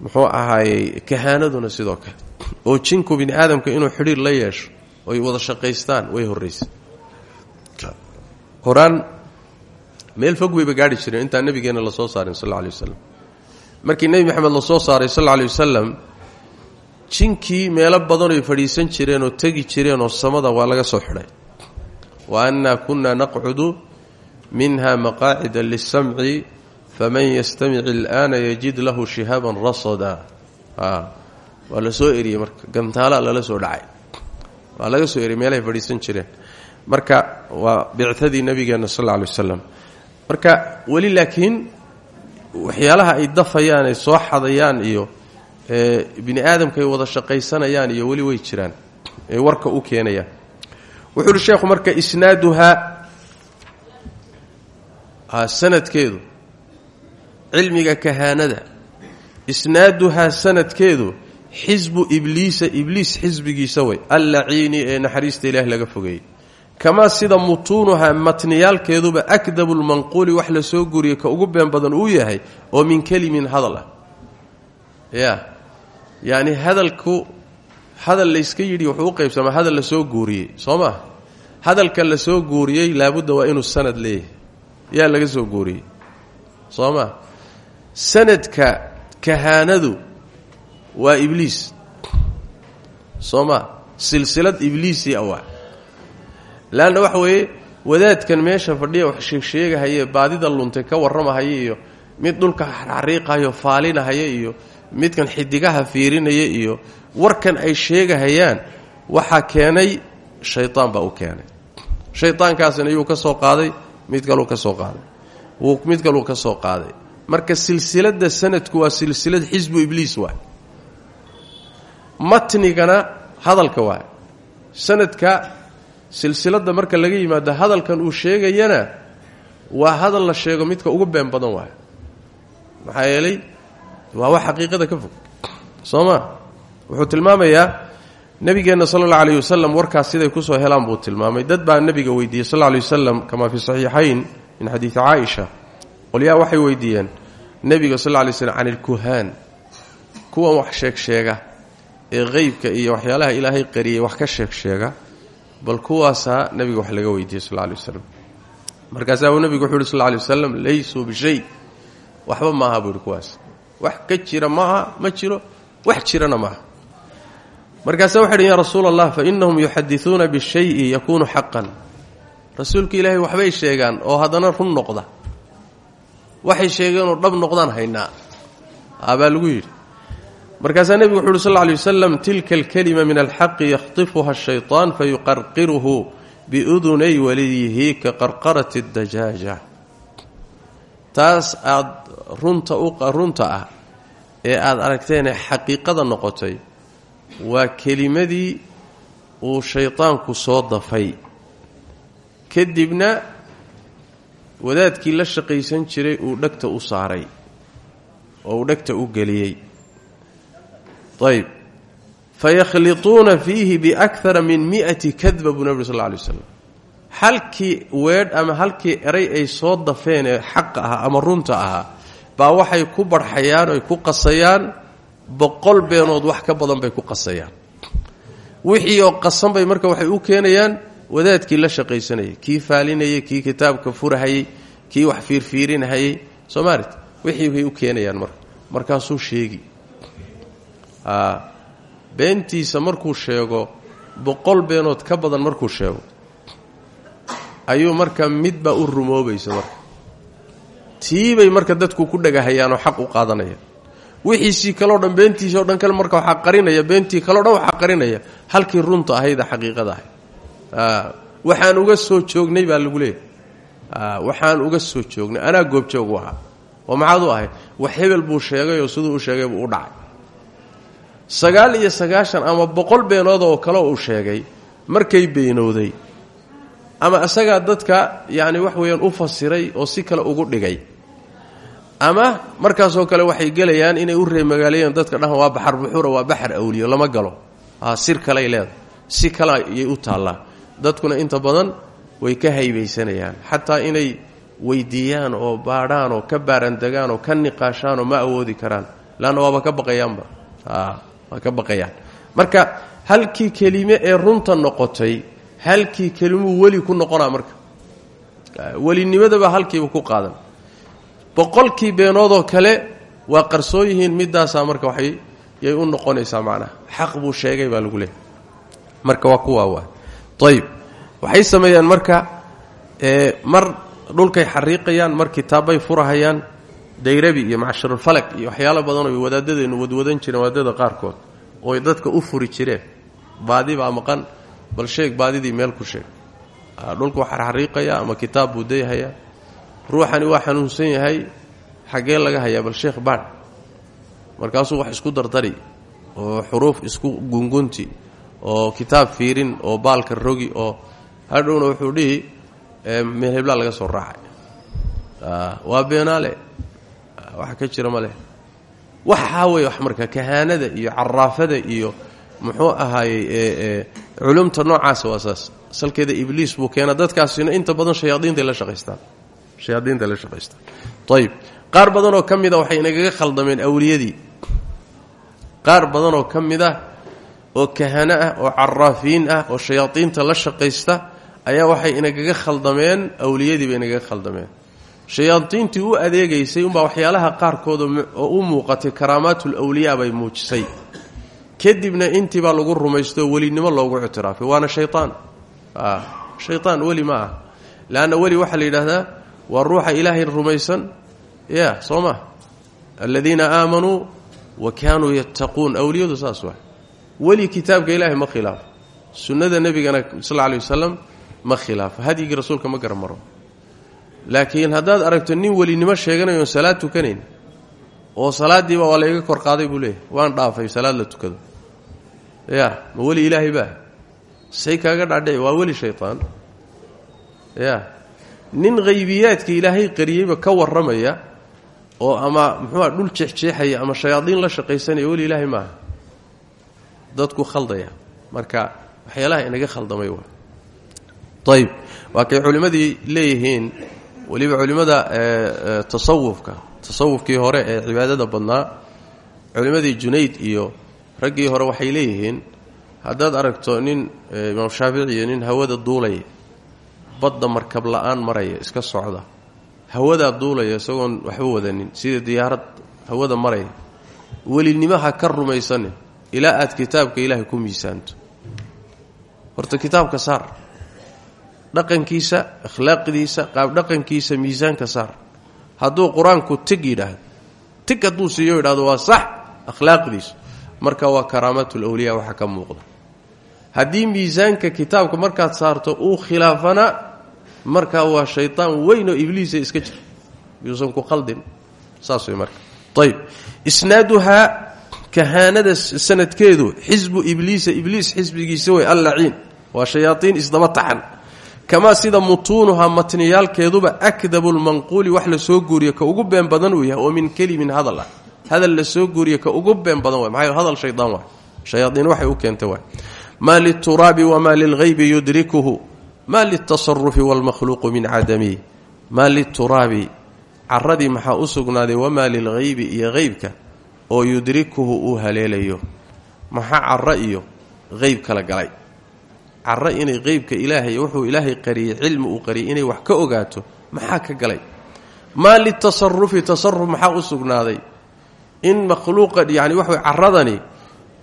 muxuu ahaayey kahaanaduna sidoo kale oo jinku bini aadamka inuu xidhiir la yeesho oy wada shaqaystaan way horraysay horaan meel fog wayba gaarhi jireen intaan nabigeenna la soo saarin sal alla alay markii nebi maxamed la soo saaray sal alay wasalam jinkii meelo badanoy fadhiisan jireen oo tegi jireen oo samada waa laga soo xidhay. Wa annaa kunna naqcudu minha maqaacida lisamci faman yastamic ilaana yajid lahu shihaaban rasada. Waa la soo eriyey marka gantaala lala soo dhacay. Waa laga soo eriyey meelahay fadhiisan jireen. Marka waa bicadii nabigeenna sal alay wasalam marka weli laakiin waxyaalaha ay dafayaan ay soo xadayaan iyo bini aadamka ay wada shaqaysanayaan iyo weli way jiraan ay warka u keenayaan. Wuxuu uhi sheekhu marka isnaaduhaa sanadkeedu cilmiga kahaanada isnaaduhaa sanadkeedu xisbu ibliisa ibliis xisbigiisa way allaciini ee naxariista ilaah laga fogeeyey kamaa sida mutuunuhaa matniyaalkeeduba akdabu lmanquuli wax la soo guriyey ka ugu been badan uu yahay oo min kelimin hadal ah ya yacni hadalku hadal layska yidhi wuxuu u hadal la soo guuriyey soo hadalka la soo guuriyey laabudda waa inuu sanad leeyahay yaa laga soo guuriyey soo maa sanadka kahaanadu waa ibliis soo maa silsilad ibliisii awaa laanna waxa weeye wadaadkan meesha fadhiya wax sheegsheegahaya baadida luntay ka warramahaya iyo mid dhulka xariiqayo faalinahaya iyo midkan xidigaha fiirinaya iyo warkan ay sheegahayaan waxaa keenay shaytaan baa u keenay shaytaankaasina yuu ka soo qaaday mid kaluu ka soo qaaday wuu mid kaluu ka soo qaaday marka silsiladda sanadku waa silsilad xisbu ibliis waay matnigana hadalka waay sanadka silsiladda marka laga yimaado hadalkan uu sheegayana waa hadal la sheego midka ugu been badan waay maxaa yeelay waa wax xaqiiqada ka fog. Soo ma? Wuxuu tilmaamayaa nebigeenna sala alla alayh wasalam warkaas siday ku soo helaan buu tilmaamay. Dad baa nebiga weydiiyey sal lla alay wasalam kamaa fii saxiixayn min xadiidi caaisha. Qolyaa waxay weydiiyeen nebiga sal lla alay slam can ilkuhaan kuwan wax sheeg sheega ee qeybka iyo waxyaalaha ilaahay qariyey wax ka sheeg sheega bal kuwaasaa nebiga wax laga weydiiyey sal lla alay wasalam markaasaa uu nebigu wuxu uhi sal lla alay wasalam laysuu bishay waxba maaha buu ihi kuwaas. Wax ka jira maaha ma jiro. Wax jirana maaha. Markaasaa waxay dhi ya rasuula allah fa inahum yuxadisuuna bishayi yakuunu xaqan. Rasuulka ilaahay waxbay sheegaan oo haddana run noqda. Waxay sheegeenoo dhab noqdaan haynaa. Abaa lagu yidhi markaasaa nebigu wuxu uhi sal ly wasalam tilka alkalima min alxaqi yakhtifuha ashayطaan fayuqarqiruhu biudunay waliyihi ka qarqarati dajaaja taas aad runta ah ee aad aragteenee xaqiiqada noqotay waa kelimadii uu shaydaanku soo dafay. Kadibna wadaadkii la shaqaysan jiray uu dhegta u saaray oo uu dhegta u geliyey ayb fayakhliطuuna fiihi biakara min mi'ati kadba buu nebi sal lla alay waslam halkii weedh ama halkii eray ay soo dafeen ee xaqa ahaa ama runta ahaa baa waxay ku barxayaan oy ku qasayaan boqol beenood wax ka badan bay ku qasayaan wixii oo qasan bay marka waxay u keenayaan wadaadkii la shaqaysanayay kii faalinayay kii kitaabka furahayey kii wax fiirfiirinahayey soomaalit wixii bay u keenayaan marka markaasuu sheegi beentiisa markuu sheego boqol beenood ka badan markuu sheego. Ayuu marka midbaa u rumoobaysa marka. Tiibay marka dadku ku dhagahayaanoo xaq u qaadanaya wixiisii kaleo dhan beentiisii o dhan kale marka waxaa qarinaya beentii kaleo dhan waxaa qarinaya halkii runta ahayda xaqiiqada ahayd waxaan uga soo joognay baa lagu leeyahy waxaan uga soo joognay. Anaa goobjoog u ahaa. Oo maxaad u ahayd wax hebel buu sheegay oo siduu u sheegay buu u dhacay sagaal iyo sagaashan ama boqol beenood oo kale uu sheegay markay beenowday ama isagaa dadka yacni wax weeyaan u fasiray oo si kale ugu dhigay ama markaasoo kale waxay gelayaan inay u reemagaaleeyeen dadka dhahan waa baxar buxuura waa baxar awliyo lama galo. Sir kaley leedahay si kale ayay u taallaa dadkuna inta badan way ka haybaysanayaan. Xataa inay weydiiyaan oo baadhaan oo ka baarandegaan oo ka niqaashaan oo ma awoodi karaan. Leanna waaba ka baqayaanba waa ka baqayaan. Marka halkii kelime ee runta noqotay halkii kelimuu weli ku noqonaa marka. Welinimadaba halkiiba ku qaadan. Boqolkii beenoodoo kale waa qarsoon yihiin midaasaa marka waxay yay u noqonaysaa macnaha. Xaq buu sheegay baa lagu leehay marka waa kuwaa waa ayib waxay sameeyaan marka mar dhulkay xariiqayaan mar kitaabbay furahayaan dayrabi iyo macsharulfalak iyo waxyaalo badan oy wadaadadeennu wadwadan jireen wadaadada qaarkood ooy dadka u furi jireen baadi baa maqan bal sheeg baadidii meel ku sheeg. Dhulku waa xarxariiqaya ama kitaab buu dayhayaa. Ruuxani waa xanuunsan yahay xaggee laga hayaa bal sheekh baadh markaasuu wax isku dardari oo xuruuf isku gungunti oo kitaab fiirin oo baalka rogi oo hadhowna wuxuu dhihi meel heblaa laga soo raacay. Waa beenaale wax ka jira ma leh. Waxaa wax marka kahaanada iyo caraafada iyo muxuu ahaayey culumta noocaasa waa saas. Salkeeda ibliis buu keena dadkaasina inta badan shayaadiintay la shaqaystaan. Shayaadiintay la shaqaystaan. Ayib qaar badanoo ka mida waxay inagaga khaldameen awliyadii. Qaar badanoo ka mid ah oo kahano ah oo caraafiin ah oo shayaadiinta la shaqaysta ayaa waxay inagaga khaldameen awliyadii bay inagaga khaldameen shayaadiintii u adeegaysay umbaa waxyaalaha qaarkood oo u muuqatay karaamaatul awliyaa bay muujisay. Kadibna intii baa lagu rumaystooo welinimo loogu ictiraafay. Waana shayaan shayaan weli ma ah leanna weli waxaa la yidhaahdaa waa ruuxa ilaahay rumaysan. Ya soo ma. Aladiina aamanuu wa kaanuu yattaquun. Awliyadu saas waa weli kitaabka ilaahay ma khilaafo. Sunnada nebigana sal lay wasalam ma khilaafo. Hadyigii rasuulka ma garamaro laakiin haddaad aragto nin welinimo sheeganayo salaad tukanayn oo salaadiiba waa layga kor qaaday buu waan dhaafay salaad la tukado. Ya ma weli ilaahay baa? Say kaaga dhaadhici waa weli shaytaan. Ya nin haybiyaadka ilaahay qariyeyba ka warramaya oo ama muxuua dhul jeexjeexaya ama shayaadiin la shaqaysanaya weli ilaahay maaha. Dadku khaldaya. Marka waxyaalaha inaga khaldamay waa. Ayib waa kay culimmadii leeyihiin weliba culimmada tasawufka tasawufkii hore ee cibaadada badnaa culimmadii junayd iyo raggii hore waxay leeyihiin haddaad aragto nin imaam shaafici iyo nin hawada duulaya badda markab la'aan maraya iska socda hawadaa duulaya isagoon waxba wadanin sida diyaarad hawada maraya welinimaha ka rumaysanin ilaa aad kitaabka ilaahay ku miisaanto. Horta kitaabka saar dhaqankiisa akhlaaqdiisa qaabdhaqankiisa miisaanka saar. Hadduu qur'aanku tig yidhaahdo tig hadduu waa sax akhlaaqdiisu. Marka waa karaamatul awliya waxa ka muuqda. Haddii miisaanka kitaabka markaad saarto uu khilaafana markaa waa shaytaan weyn oo ibliisa iska jira. Yuusan ku qaldin. Saas way marka. Ayb isnaaduhaa kahaanada sanadkeedu xisbu ibliisa ibliis xisbigiisa way allaciin waa shayaatiin isdaba taxan kamaa sida mutuunuhaa matniyaalkeeduba akdabu lmanquuli wax la soo guuriya ka ugu been badan uu yahay oo min kelimin hadal ah. Hadal la soo guuriya ka ugu been badan waay. Maxaa hadal shaydaan waay? Shayaaiin waxay u keentay waay. Maa lituraabi wamaa lilghaybi yudrikuhu? Maa liltasarufi waalmakhluuqu min cadami maa lituraabi caradii maxaa u sugnaaday wamaa lilghaybi iyo haybka oo yudrikuhu uu haleelayo. Maxaa caro iyo hayb kala galay caro inay qeybka ilaahay wuxuu ilaahay qariyey cilmi uu qariyay inay wax ka ogaato maxaa ka galay? Maa litasarufi tasaruf maxaa u in makhluuqa yani waxaway caradani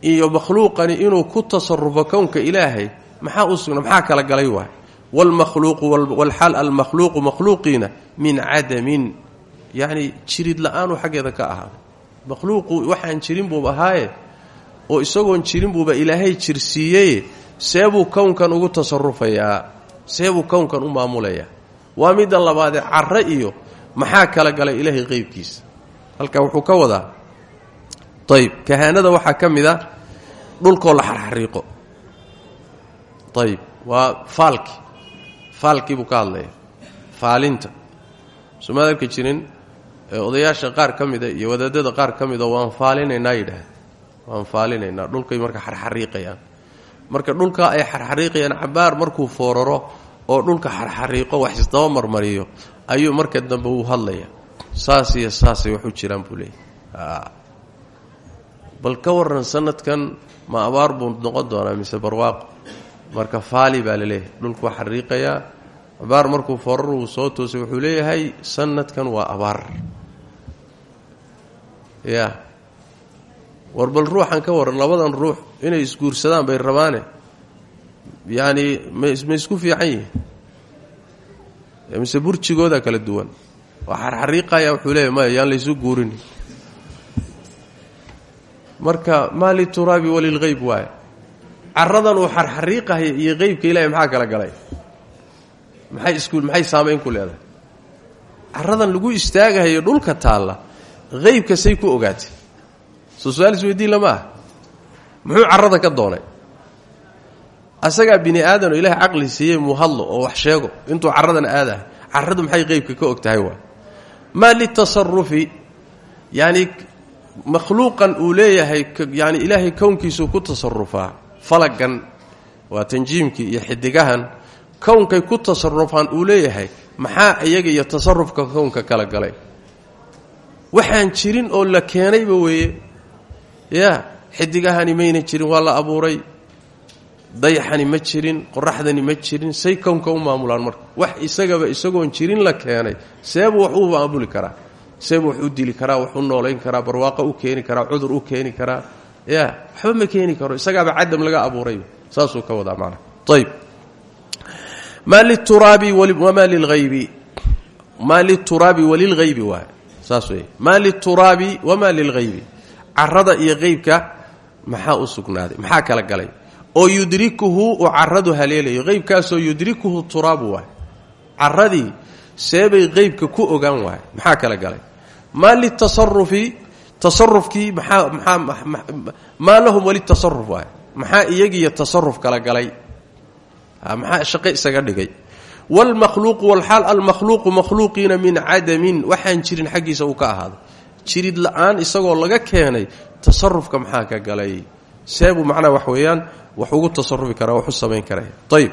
iyo makhluuqani inuu ku tasarufo kownka ilaahay maxaa u maxaa kala galay waay? Wlmakhluuqu walxaal almakhluuqu makhluuqiina min cadamin. Yacni jirid la'aanu xaggeeda ka ahaaday makhluuqu waxaan jirin buuba ahaaye oo isagoon jirin buuba ilaahay jirsiiyeye seebuu kownkan ugu tasarufayaa seebuu kownkan u maamulayaa. Waa midda labaadee carre iyo maxaa kala galay ilaahay qeybkiisa halkaa wuxuu ka wadaa ayb kahaanada waxaa ka mid a dhulkoo la xarxariiqo. Ayb waa faalki faalkii buu ka hadlaya faalinta. Somaad arki jirin odayaasha qaar ka mida iyo wadaadada qaar ka mida waan faalinaynaa yidhaah waan faalinaynaa dhulkay marka xarxariiqayaan marka dhulka ay xarxariiqayaan cabaar markuu fooraro oo dhulka xarxariiqo wax isdaba marmariyo ayuu marka dambe uu hadlaya saas iyo saasay wax jiraan buu leeyahy bal ka waran sanadkan ma abaar buu noqon doonaa mise barwaaqo marka faali baa la leeyahay dhulku waa xariiqayaa abaar markuu forar uu soo toosay wuxuu leeyahay sanadkan waa abaar. Ya war bal ruuxan ka waran labadan ruux inay isguursadaan bay rabaane. Yacani ma ma isku fiican yihiin mise burjigooda kala duwan. Waa xarxariiqaya wuxuu leeyahy maya yaan laysu guurin. Marka maa lituraabi walilhayb waaye. Caradan uu xarxariiqahaya iyo qeybka ilahay maxaa kala galay? Maxay isku maxay saamayn ku leedahay? Caradan lagu istaagahayo dhulka taalla qeybka say ku ogaatay soo su'aal isweydiin lama ah muxuu carada ka doonay? Asagaa bini aadanoo ilaahay caqli siiyey muu hadlo oo wax sheego. Intuu caradan aadahay caradu maxay qeybka ka og tahay waa maa litasarufi yacni makhluuqan uu leeyahay yani ilaahay kownkiisuu ku tasarufaa falagan waa tanjiimkii iyo xidigahan. Kownkay ku tasarufaan uu leeyahay maxaa iyaga iyo tasarufka kownka kala galay? Waxaan jirin oo la keenayba weeye ya xidigahani mayna jirin waa la abuuray. Dayaxani ma jirin qoraxdani ma jirin say kownka u maamulaan marka. Wax isagaba isagoon jirin la keenay seebuu wax u maamuli karaa. Seebuu wax dili karaa wax u noolayn barwaaqo u keeni karaa cudur u keeni karaa. Ya waxba ma keeni karo isagaaba cadam laga abuuray. Saasuu ka wadaa macana ayb maa lituraabi wamaa lilhaybi maa lituraabi walilhaybi waay saas wey maa lituraabi wamaa lilhaybi carada iyo qeybka maxaa u sugnaaday? Maxaa kala galay? Oo yudrikuhu uu caradu haleelayo. Qeybkaasoo yudrikuhu turaabu waay caradii seebay qeybka ku ogaan waay maxaa kala galay? Maa litasarufi tasarufkii maxaa maa lahum walitasaruf waay maxaa iyagiiyo tasaruf kala galay? Maxaa shaqo isaga dhigay? Wlmakhluuqu walxaal almakhluuqu makhluuqiina min cadamin. Waxaan jirin xaggiisa uu ka ahaaday jirid la'aan isagoo laga keenay tasarufka maxaa ka galay? Seebuu macnaha wax weeyaan wax ugu tasarufi karaa wax u samayn karaya ayb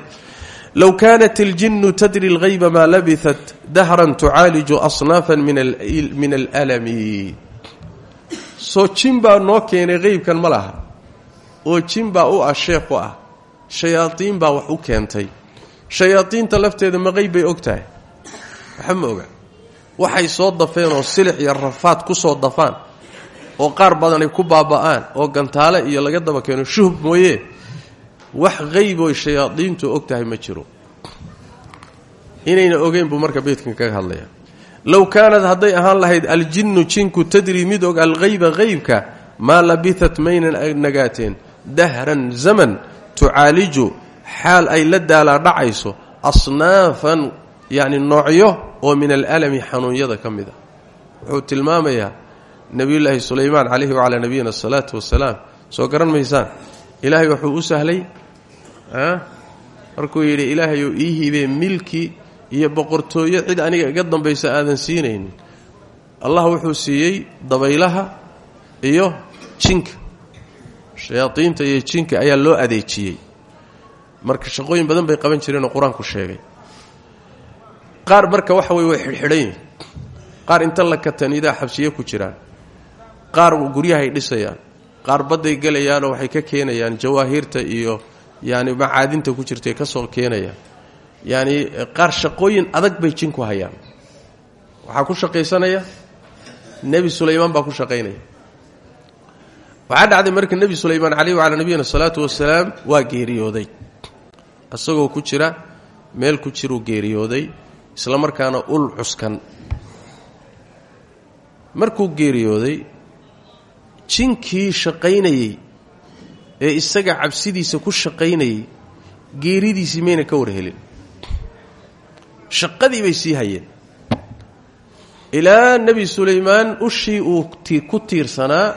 low kaanat اljinu tadri اlhayba maa labisat dahran tucaaliju asnaafa min alami soo jin baa noo keenay qeybkan ma laha. Oo jin baa u ah sheekh u ah. Shayaadiin baa wax u keentay. Shayaadiinta lafteeda ma qeyb bay og tahay waxa ma oga waxay soo dafeen oo silix iyo rafaad ku soo dafaan oo qaar badanay ku baaba'aan oo gantaale iyo laga daba keeno shuhub mooye. Wax qeyboy shayaadiintu og tahay ma jiro. Inayna ogeyn buu marka beydkan kaga hadlaya low kaanad hadday ahaan lahayd aljinnu jinku tadri mid og alghayba haybka maa labitat maynan nagaateen. Dahran zaman tucaaliju xaal ay la daalaadhacayso asnaafan yacni noocyo oo min alalami xanuunyada ka mid a. Wuxuu tilmaamayaa nebiyullaahi sulaymaan calayhi wacalaa nabiyina asalaatu wasalaam soo garan maysaan? Ilaahay wuxuu u sahlay markuu yidhi ilaahayou ii hibee milki iyo boqortooyo cid aniga iga dambaysa aadan siinaynin. Allah wuxuu siiyey dabaylaha iyo jinka. Shayaadiinta iyo jinka ayaa loo adeejiyey. Marka shaqooyin badan bay qaban jireenoo qur'aanku sheegay qaar marka waxa weye way xidhxidhan qaar inta la katanidaa xabsiye ku jiraan. Qaar guryahay dhisayaan. Qaar badday gelayaanoo waxay ka keenayaan jawaahiirta iyo yaani macaadinta ku jirtay ka soo keenayaan. Yacni qaar shaqooyin adag bay jinku hayaan. Waxaa ku shaqaysanaya nebi sulaymaan baa ku shaqaynaya. Waxaa dhacday marka nebi sulaymaan caleyh wacalaa nabiyina asalaatu wasalaam waa geeriyooday. Isagoo ku jira meel ku jiruu geeriyooday isla markaana ul cuskan markuu geeriyooday jinkii shaqaynayey ee isaga cabsidiisa ku shaqaynayey geeridiisii mayna ka warhelin shaqadii bay sii hayeen. Ilaa nebi sulaymaan ushii uu ku tiirsanaa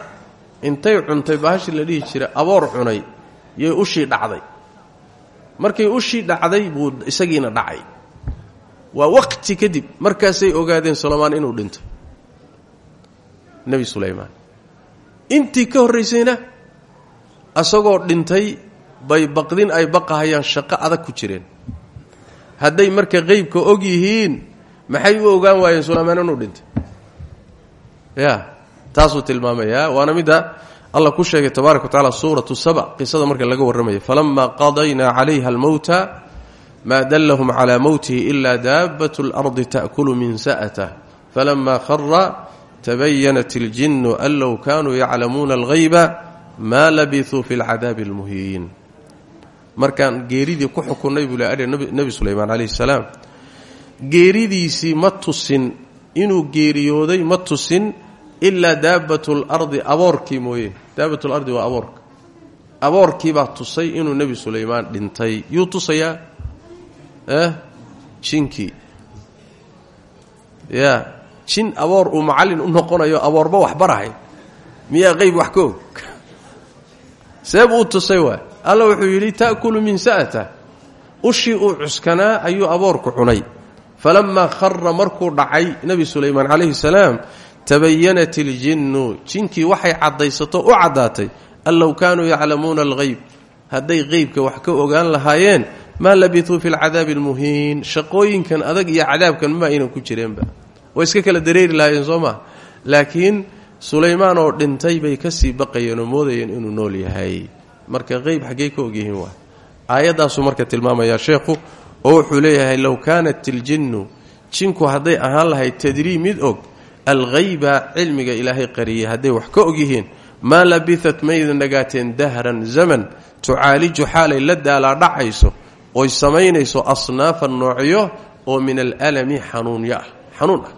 intay cuntay bahashi la dhihi jira aboor cunay yay ushii dhacday. Markay ushii dhacday buu isagiina dhacay waa waqti kadib markaasay ogaadeen sulaymaan inuu dhinto. Nebi sulaymaan. Intii ka horraysayna isagoo dhintay bay baqdin ay baqahayaan shaqo adag ku jireen. Hadday marka qeybka og yihiin maxay u ogaan waayeen sulaymaan inuu dhintay? Ya taasuu tilmaamayaa waana midda allah ku sheegay tabaaraka wa tacala suuratu saba qisada marka laga warramaya falamaa qadaynaa calayha almowta maa dallahum calaa mowtihi ilaa daabbat اlardi ta'kulu min sa'atah falama khara tabayanat iljinnu an low kaanuu yaclamuuna alghayba maa labisuu fi lcadaabi اlmuhiin markaan geeridii ku xukunay buu l nebi sulayman calayh salaam geeridiisii ma tusin inuu geeriyooday ma tusin ilaa daabatu lardi aboorkii mooye daabat lardi waa aboorka aboorkiibaa tusay inuu nebi sulaymaan dhintay yuu tusayaa jinkii ya jin aboor uu macallin u noqonayo aboorba wax barahay. Miyaa qeyb wax ka og seebuu u tusay waay alla wuxuu yidhi ta'kulu min sa'ata. Ushii uu cuskanaa ayuu aboorku cunay. Falamaa khara markuu dhacay nebi sulaymaan calayhi salaam tabayanat iljinnu jinkii waxay caddaysato u caddaatay an low kaanuu yaclamuuna alghayb. Hadday qeybka wax ka ogaan lahaayeen maa labithuu fi lcadaabi almuhiin? Shaqooyinkan adag iyo cadaabkan ma aynan ku jireenba. Way iska kala dareeri lahaayeen soo maa laakiin sulaymaan oo dhintay bay ka sii baqayeen oo moodayeen inuu nool yahay. Marka qeyb xaggey ka ogyihiin waa. Aayaddaasuu marka tilmaamayaa sheekhu oo wuxuu leeyahay low kaanat iljinnu jinku hadday ahaan lahayd tadrii mid og alghayba cilmiga ilaahay qariyay hadday wax ka og yihiin maa labitat mayda nagaateen dahran zaman tucaaliju xaalay la daalaadhacayso oy samaynayso asnaafan noocyo oo min alalami xanuunya ah xanuun ah.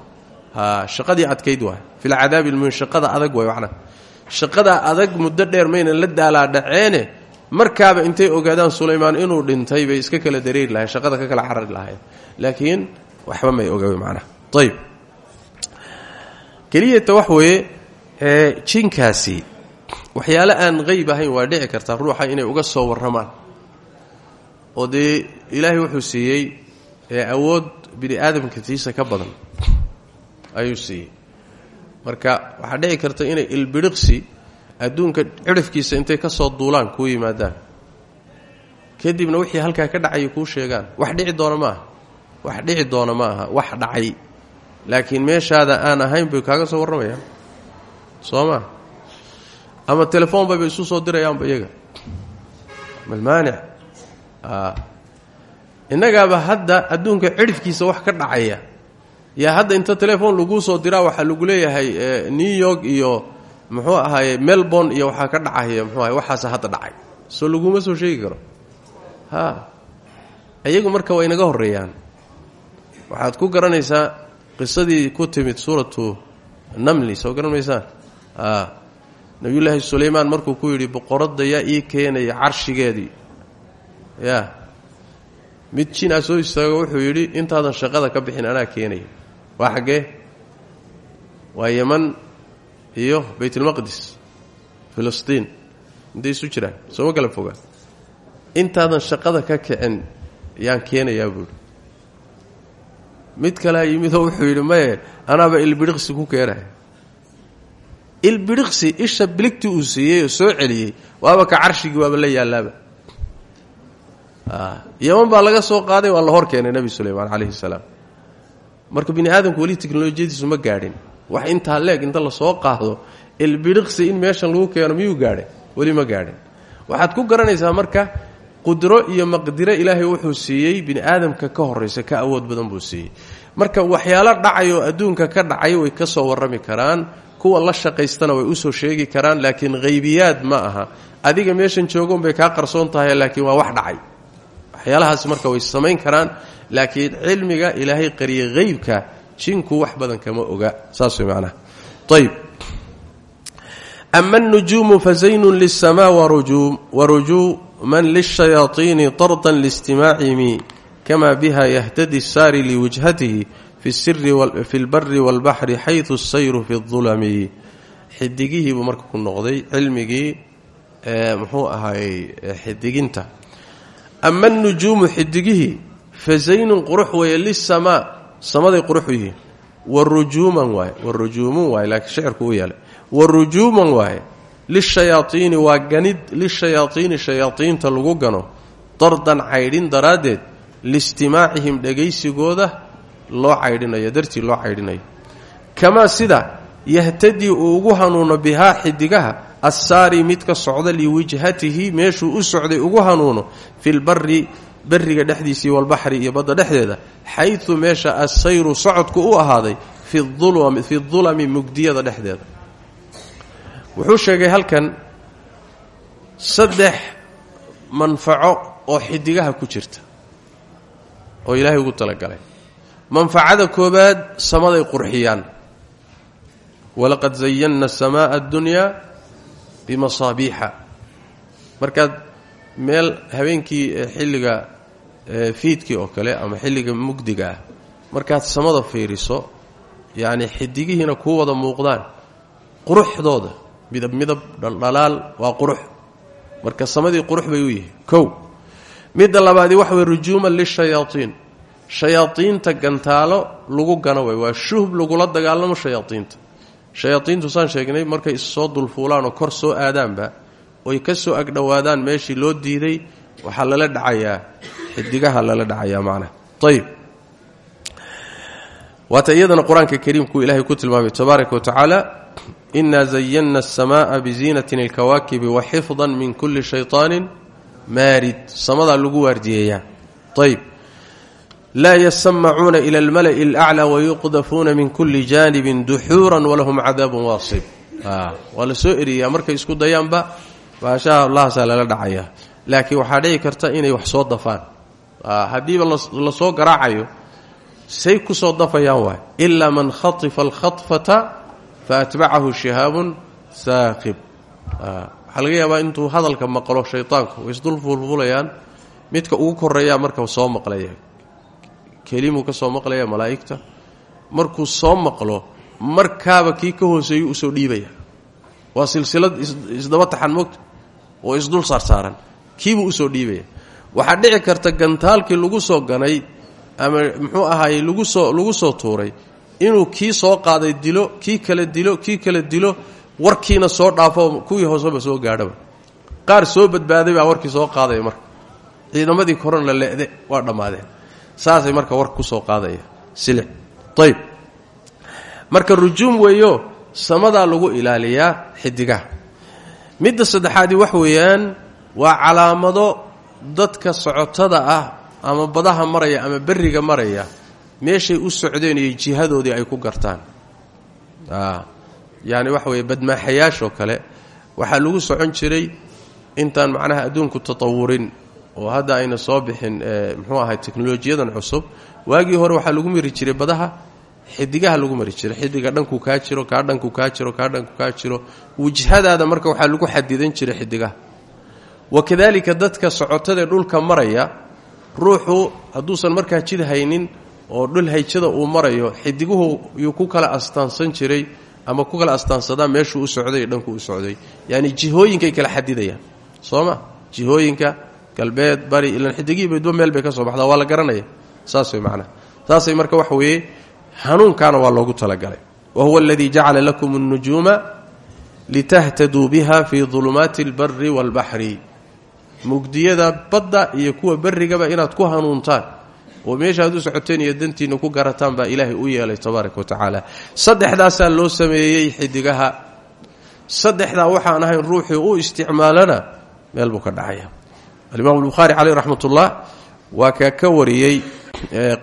Ha shaqadii adkayd waay. Fi lcadaabi lmuhin shaqada adag waay macnaha shaqadaa adag muddo dheer maynan la daalaadhaceene markaaba intay ogaadaan sulaymaan inuu dhintay bay iska kala dareeri lahayn shaqada ka kala carari lahayn laakiin waxba may oga macnaha ayb keliyata wax weeye jinkaasi waxyaale aan qeyb ahayn waa dhici kartaa ruuxa inay uga soo warramaan oo dee ilaahay wuxuu siiyey awood bini aadamka tiisa ka badan ayuu siiyey. Marka waxaa dhici karta inay ilbidhiqsi adduunka cidhifkiisa intay ka soo duulaan kuu yimaadaan. Kadibna wixii halkaa ka dhacaya kuu sheegaan wax dhici doona ma wax dhici doona ma wax dhacay. Laakiin meeshaada aan ahayn bay kaaga soo warramayaan soo maa ama telefoon bayba isu soo dirayaanba iyaga. Malmaanic innagaaba hadda adduunka cidhifkiisa wax ka dhacaya yaa hadda inta telefoon laguu soo diraa waxaa lagu leeyahay new york iyo muxuu ahaaye melbourne iyo waxaa ka dhacaya muxuu ahay waxaasa hadda dhacay. Soo laguma soo sheegi karo. Ha iyagu marka waa inaga horreeyaan. Waxaad ku garanaysaa qisadii ku timid suuratu namli soo garan maysaan a nabiyullaahi sulaymaan markuu ku yidhi boqoradda yaa ii keenaya carshigeedii ya. Mid jinaa soo istaago wuxuu yidhi intaadan shaqada ka bixin anaa keenaya waa xaggee? Waa yeman iyo baytulmaqdis filistiin. Intay isu jiraan. Sooma kala fogaan. Intaadan shaqada ka kicin yaan keenayaa buuhi mid kalea yimidoo wuxuu yidhi maye anaaba ilbidhiqsi ku keenaya ilbidhiqsi isha biligtii uu siiyey oo soo celiyey waaba ka carshigii waaba la yaalaaba yaman baa laga soo qaaday waa la hor keenay nebi sulaymaan calayhi salaam. Marka bini aadamku weli teknolojiyadiisu ma gaadhin. Wax intaa leeg inta la soo qaado ilbidhiqsi in meeshan lagu keeno miyuu gaadhay? Weli ma gaadhin. Waxaad ku garanaysaa marka qudro iyo maqdiro ilaahay wuxuu siiyey bini aadamka ka horraysa ka awood badan buu siiyey. Marka waxyaalo dhacayoo adduunka ka dhacay way ka soo warrami karaan kuwa la shaqaystana way u soo sheegi karaan laakiin haybiyaad ma aha. Adiga meeshan joogoon bay kaa qarsoon tahay laakiin waa wax dhacay waxyaalahaas marka way samayn karaan laakiin cilmiga ilaahay qariye haybka jinku wax badan kama oga saas way macnaha ayb ama anujuumu fazaynun liلsamaa warujuuman lishayaaiini tardan liاstimاacimi kama biha yahtadi الsaari liwijhatihi fi اlbari wاlbaxri xayثu الsayru fi الظulami xidigihii buu marka ku noqday cilmigii muxuu ahaayey xidiginta ama anujuumu xidigihii fa zaynun qurux weeye lisamaa samaday qurux yihiin. Warujuuman waaye warujuumun waaye laakiin shicirku u yeelay warujuuman waaye lishayaaiini waa ganid lishayaaiini shayaaiinta lagu gano dardan caydhin daraaddeed liistimaacihim dhegaysigooda loo caydhinayo dartii loo caydhinayo. Kamaa sida yahtadii uu ugu hanuuno bihaa xidigaha assaari mid ka socda liwijhatihi meeshuu u socday ugu hanuuno filbari beriga dhexdiisii walbaxri iyo badda dhexdeeda xaytu meesha assayru socodku u ahaaday fi dulami mugdiyada dhexdeeda wuxuu sheegay halkan saddex manfaco oo xidigaha ku jirta oo ilaahay ugu talagalay manfacada koobaad samaday qurxiyaan walaqad zayanna samaaa addunyaa bimasaabiixa. Markaad meel habeenkii xilliga fiidkii oo kale ama xilliga mugdiga ah markaad samada fiiriso yacni xidigihiina kuu wada muuqdaan. Quruxdooda midab midab dhaldhalaal waa qurux. Marka samadii qurux bay u yihiin. Kow midda labaadi waxa weye rujuuman lishayaaiin shayaaiinta gantaalo lagu gano way waa shuhb lagula dagaalamo shayaaiinta shayaaiintu saan sheegnay markay issoo dulfuulaan oo kor soo aadaanba oy ka soo agdhowaadaan meeshii loo diiday waxaa lala dhacayaa xidigaha lala dhacayaa macnaha. Ayib waata iyadana qur'aanka kariimkuu ilaahay ku tilmaamay tabaaraka wa tacaala inaa zayanna asamaaa biziinatin alkawaakibi wa xifdan min kulli shayطaanin maarid. Samadaa lagu waardiyeeyaa. Ayb laa yasamacuuna ila almala'i alaclaa wayuqdafuuna min kulli jaanibin duxuuran walahum cadaabun waasib waa la soo eriyaa markay isku dayaanba baashaha allahaasaa lala dhacayaa laakiin waxaa dhici karta inay wax soo dafaan haddiiba la soo garaacayo say ku soo dafayaan waay ilaa man khatifa alkhatfata faatbacahu shihaabun saaqib waxaa laga yaabaa intuu hadalka maqlo shaytaanku way isdul fulfulayaan midka ugu koreeyaa marka soo maqlaya kelimuu ka soo maqlaya malaa'igta. Markuu soo maqlo markaaba kii ka hooseeyu u soo dhiibaya. Waa silsilad isdaba taxan mogta oo isdul saarsaaran kiibuu u soo dhiibaya. Waxaa dhici karta gantaalkii lagu soo ganay ama muxuu ahaayey lagu soo lagu soo tuuray inuu kii soo qaaday dilo kii kale dilo kii kale dilo warkiina soo dhaafo kuwii hooseba soo gaadhaba. Qaar soo badbaaday baa warkii soo qaadaya marka. Ciidamadii koran la le'de waa dhammaadeen saasay marka warka ku soo qaadaya. Silic ayb marka rujuum weeyo samadaa lagu ilaaliyaa xidigaha. Midda saddexaadii wax weeyaan waa calaamado dadka socotada ah ama badaha maraya ama berriga maraya meeshay u socdeen iyo jihadoodii ay ku gartaan. Yani waxa weeye badmaaxayaashoo kale. Waxaa lagu socon jiray intaan macnaha adduunku tatawurin oo hadda ayna soo bixin muxuu ahay teknolojiyadan cusub waagii hore waxaa lagu mari jiray badaha xidigaha lagu mari jiray. Xidiga dhanku kaa jiro kaa dhanku kaa jiro kaa dhanku kaa jiro. Wijhadaada marka waxaa lagu xadidan jiray xidigaha. Wakadalika dadka socotadaee dhulka maraya ruuxu hadduusan markaa jid haynin oo dhul hayjada uu marayo xidiguhu yuu ku kala astaansan jiray ama ku kala astaansadaa meeshuu u socday dhanku u socday. Yani jihooyinkay kala xadidayaan. Soo jihooyinka galbeed bari ilan xidigihii baydba meel bay ka soo baxdaa waa la garanaya saas way macnaha saasay marka waxa weeye hanuunkaana waa loogu talagalay wa huwa aladii jacala lakum اnnujuuma litahtaduu biha fii dulumaati اlbari wاlbaxri mugdiyada badda iyo kuwa berrigaba inaad ku hanuuntaan oo meeshaad u socoteen iyo dantiinna ku garataan baa ilaahay u yeelay tabaaraka wa tacaala saddexdaasaa loo sameeyey xidigaha saddexdaa waxaan ahayn ruuxii u isticmaalana meel buu ka dhacaya alimaam albukhaari caleyh raxmatullah waa kaa ka wariyey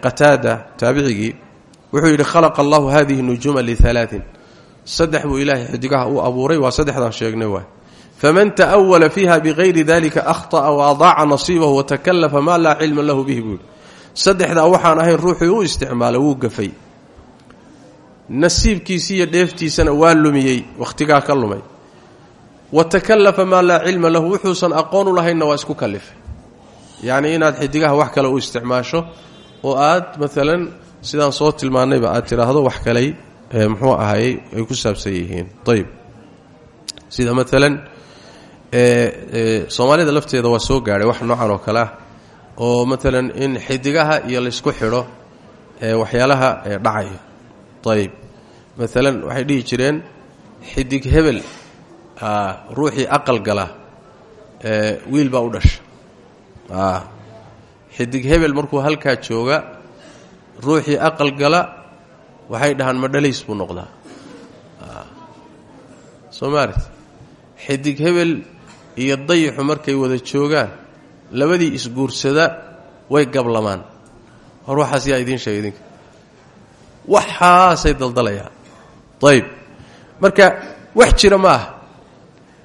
qataada taabicigii. Wuxuu yidhi khalaqa allahu hadihi nujuuma lialaain saddex buu ilaahay xidigaha u abuuray waa saddexdaan sheegnay waay faman ta'wala fiiha bikayri dalika akhطa'a waadaaca nasiibahu watakalafa maa laa cilma lahu bihi buu yidhi. Saddexdaa waxaan ahayn ruuxii u isticmaalay wuu gafay. Nasiibkiisi iyo dheeftiisana waa lumiyey wakhtigaa ka lumay wa takalafa maa laa cilma lahu wuxuusan aqoon u lahaynna waa isku kalifay yacnii inaad xidigaha wax kale u isticmaasho oo aad maalan sidaan soo tilmaannayba aad tidhaahdo wax kaley muxuu ahayey ay ku saabsan yihiin. Ayb sida maalan soomaalida lafteeda waa soo gaadhay wax noocan oo kale ah oo maalan in xidigaha iyo laysku xidho waxyaalaha dhacaya. Ayb maalan waxay dhihi jireen xidig hebel ruuxii aqal gala wiil baa u dhasha xidig hebel markuu halkaa jooga ruuxii aqal gala waxay dhahaan madhalays buu noqdaa. Soo maaret xidig hebel iyo dayixu markay wada joogaan labadii isguursada way gablamaan. Hor waxaas yaa idiin sheega idinka. Waxaasay daldalayaan ayb marka wax jira ma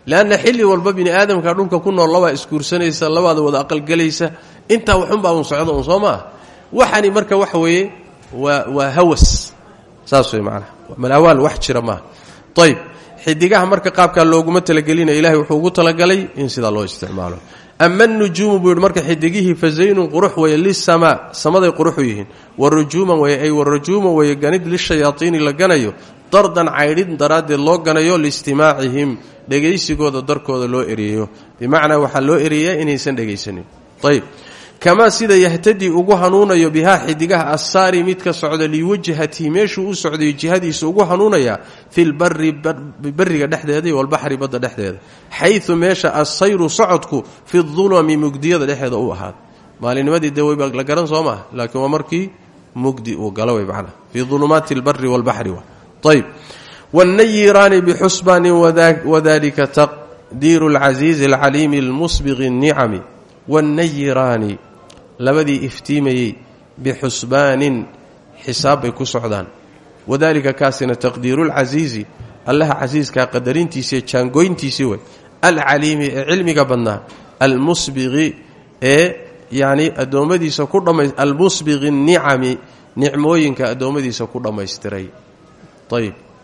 leanna xilli walba bini aadamka dhulka ku nool labaa isguursanaysa labaada wada aqalgelaysa intaa waxunbaa un socdo un soo maaha. Waxani marka waxa weeye waa hawas. Saas way macnaha. Malaawaal wax jira maaha. Xidigaha marka qaabkaa looguma talagelinaya ilahay wuxuu ugu talagalay in sidaa loo isticmaalo. Ama anujuumu buu marka xidigihii fa zaynun qurux weeye lisamaa samaday quruxu yihiin. Wa rujuuman weye ay warajuuman weeye ganid lishayaaiini la ganayo dardan caydhin daraaddeed loo ganayo liistimaacihim dhegaysigooda darkooda loo ereeyo bimacnaa waxaa loo ereeyaa inaysan dhegaysanin. Ayb kamaa sida yahtadii ugu hanuunayo bihaa xidigaha assaari mid ka socda liwajhatihi meeshuu u socdayo jihadiisa ugu hanuunayaa filbari beriga dhexdeeda iyo walbaxri badda dhexdeeda. Xayu meesha assayru socodku fi dulami mugdiyada dhexeeda u ahaada maalinimadii dee la garan soo laakiin markii mugdi uu galo way macnaa fii dulumaati albari walbaxri ayb wannayiraani bixusbaanin wadalika taqdiiru alcasiizi alcaliimi almusbiqi اnnicami wannayiraani labadii iftiimayey bixusbaanin xisaab bay ku socdaan wadaalika kaasina taqdiirulcasiizi allaha casiiskaa qadarintiisiiyo jaangoyntiisii wey alcaliimi ee cilmiga badnaa almusbiqi ee yacni addoommadiisa ku dhamma almusbiqi nicami nicmooyinka addoommadiisa ku dhammaystiray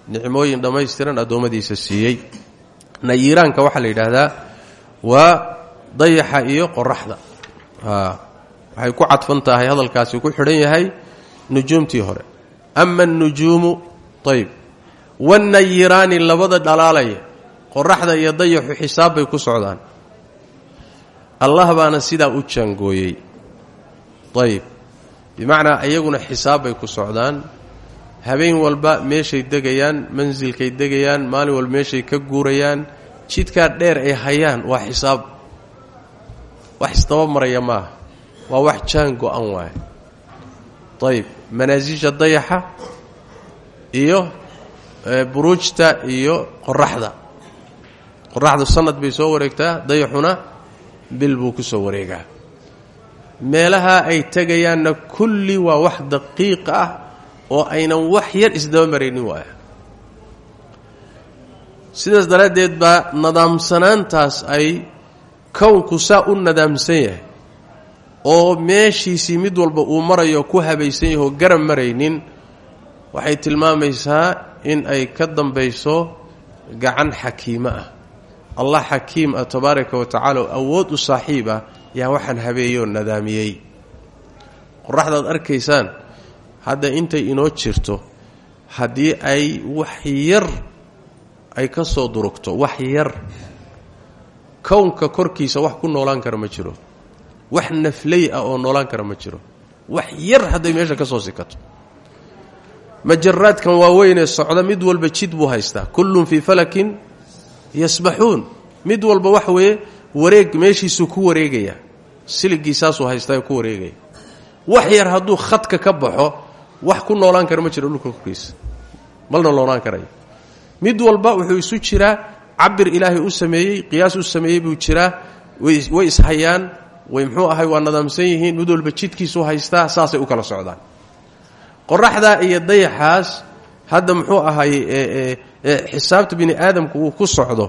nicmooyin dhammaystiran addoommadiisa siiyey. Nayiraanka waxaa la yidhaahdaa waa dayaxa iyo qoraxda waxay ku cadfan tahay hadalkaasi ku xidhan yahay nujuumtii hore. Ama anujuumu ayb wannayiraani labada dhalaalaya qoraxda iyo dayaxu xisaab bay ku socdaan. Allah baana sidaa u jaangooyey. Ayb bimacnaa iyaguna xisaab bay ku socdaan habeen walba meeshay degayaan mansilkay degayaan maalin walba meeshay ka guurayaan jidkaa dheer ay hayaan waa xisaab. Wax isdaba maraya maaha. Waa wax jaan go-an waaye. Ayb manaasisha dayaxa iyo buruujta iyo qoraxda qoraxdu sanad bay soo wareegtaa dayaxuna bil buu ku soo wareegaa. Meelaha ay tegayaanna kulli waa wax daqiiq ah oo aynan wax yar isdaba maraynin waaya sidaas daraaddeed baa nadaamsanaantaas ay kownku saa u nadaamsan yahay oo meeshiisii mid walba uu marayo ku habaysan yahay oo garab maraynin waxay tilmaamaysaa in ay ka dambayso gacan xakiimo ah. Allah xakiim ah tabaaraka wa tacaala oo awood u saaxiib ah yaa waxaan habeeyoo nadaamiyey. Qoraxdaad arkaysaan hadda intay inoo jirto haddii ay wax yar ay ka soo durugto wax yar kownka korkiisa wax ku noolaan kara ma jiro. Wax nafley ah oo noolaan kara ma jiro. Wax yar hadday meesha ka soo sikato. Majaraadkan waaweynee socda mid walba jid buu haystaa. Kullun fii falakin yasbaxuun. Mid walba wax weeye wareeg meeshiisuu ku wareegaya. Siligii saasuu haystaa ku wareegaya. Wax yar hadduu khadka ka baxo wax ku noolaan kara ma jiro dhulka korkiisa. Malna noolaan karayo mid walba wuxuu isu jiraa cabir ilaahay u sameeyey qiyaas u sameeyey buu jiraa way ishayaan way muxuu ahay waa nadaamsan yihiin mid walba jidkiisu haystaa saasay u kala socdaan. Qoraxdaa iyo dayaxaas hadda muxuu ahay xisaabta bini aadamku uu ku socdo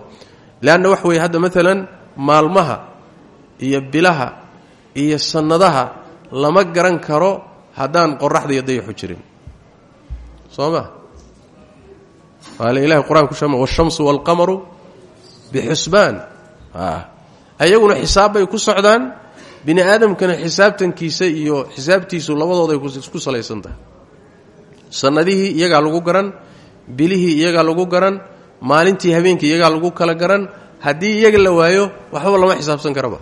leanna wax weeye hadda maalan maalmaha iyo bilaha iyo sannadaha lama garan karo haddaan qoraxda iyo dayaxu jirin. Soo ma waale ilahay qur'aan ku shama washamsu waalqamaru bixusbaan. Ayaguna xisaab bay ku socdaan bini aadamkana xisaabtankiisa iyo xisaabtiisu labadooday ku salaysan tahay. Sannadihii iyagaa lagu garan bilihii iyagaa lagu garan maalintii habeenkii iyagaa lagu kala garan haddii iyaga la waayo waxba lama xisaabsan karaba.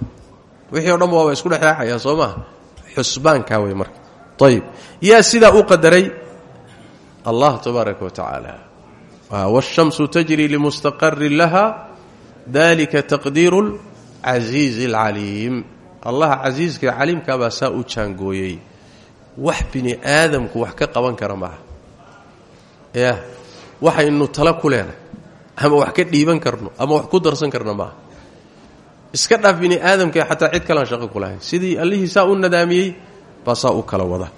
Wixii o dhan isku dhexraacaya soo maha xusbaankaa wey ayb yaa sidaa u qadaray? Allah tabaaraka wa tacaala wاshamsu tajri limustaqarin laha. Dalika taqdiiru lcasiizi اlcaliim allaha casiiska caliimkaabaa saa u jaangooyey. Wax bini aadamku wax ka qaban kara maaha. Ya waxaynu talo ku leenahay. Ama wax ka dhiiban karno ama wax ku darsan karna maaha. Iska dhaaf bini aadamka ataa cid kalaan shaqo ku sidii allihii saa u nadaamiyey baa saa u kala wada.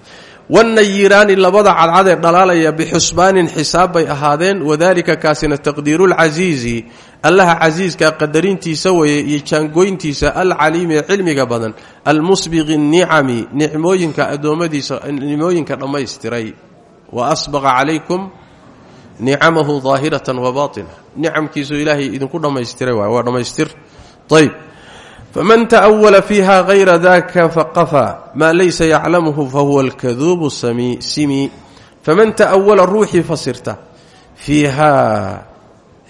Wannayiraani labada cadcadee dhalaalaya bixusbaanin xisaab bay ahaadeen. Wadaalika kaasina taqdiiruulcasiizi allaha casiiska qadarintiisa weeye iyo jaangoyntiisa alcaliimi ee cilmiga badan almusbiqi nicami nicmooyinka addoommadiisa nicmooyinka dhammaystiray. Wa asbaqa calaykum nicamahu daahiratan wa baatina. Nicamkiisu ilaahay idinku dhammaystiray waay waa dhammaystir. Ayb faman ta'wala fiiha hayra daka faqafaa maa laysa yaclamuhu fahuwa alkaduubu simi faman ta'wala ruuxii fasirta fiihaa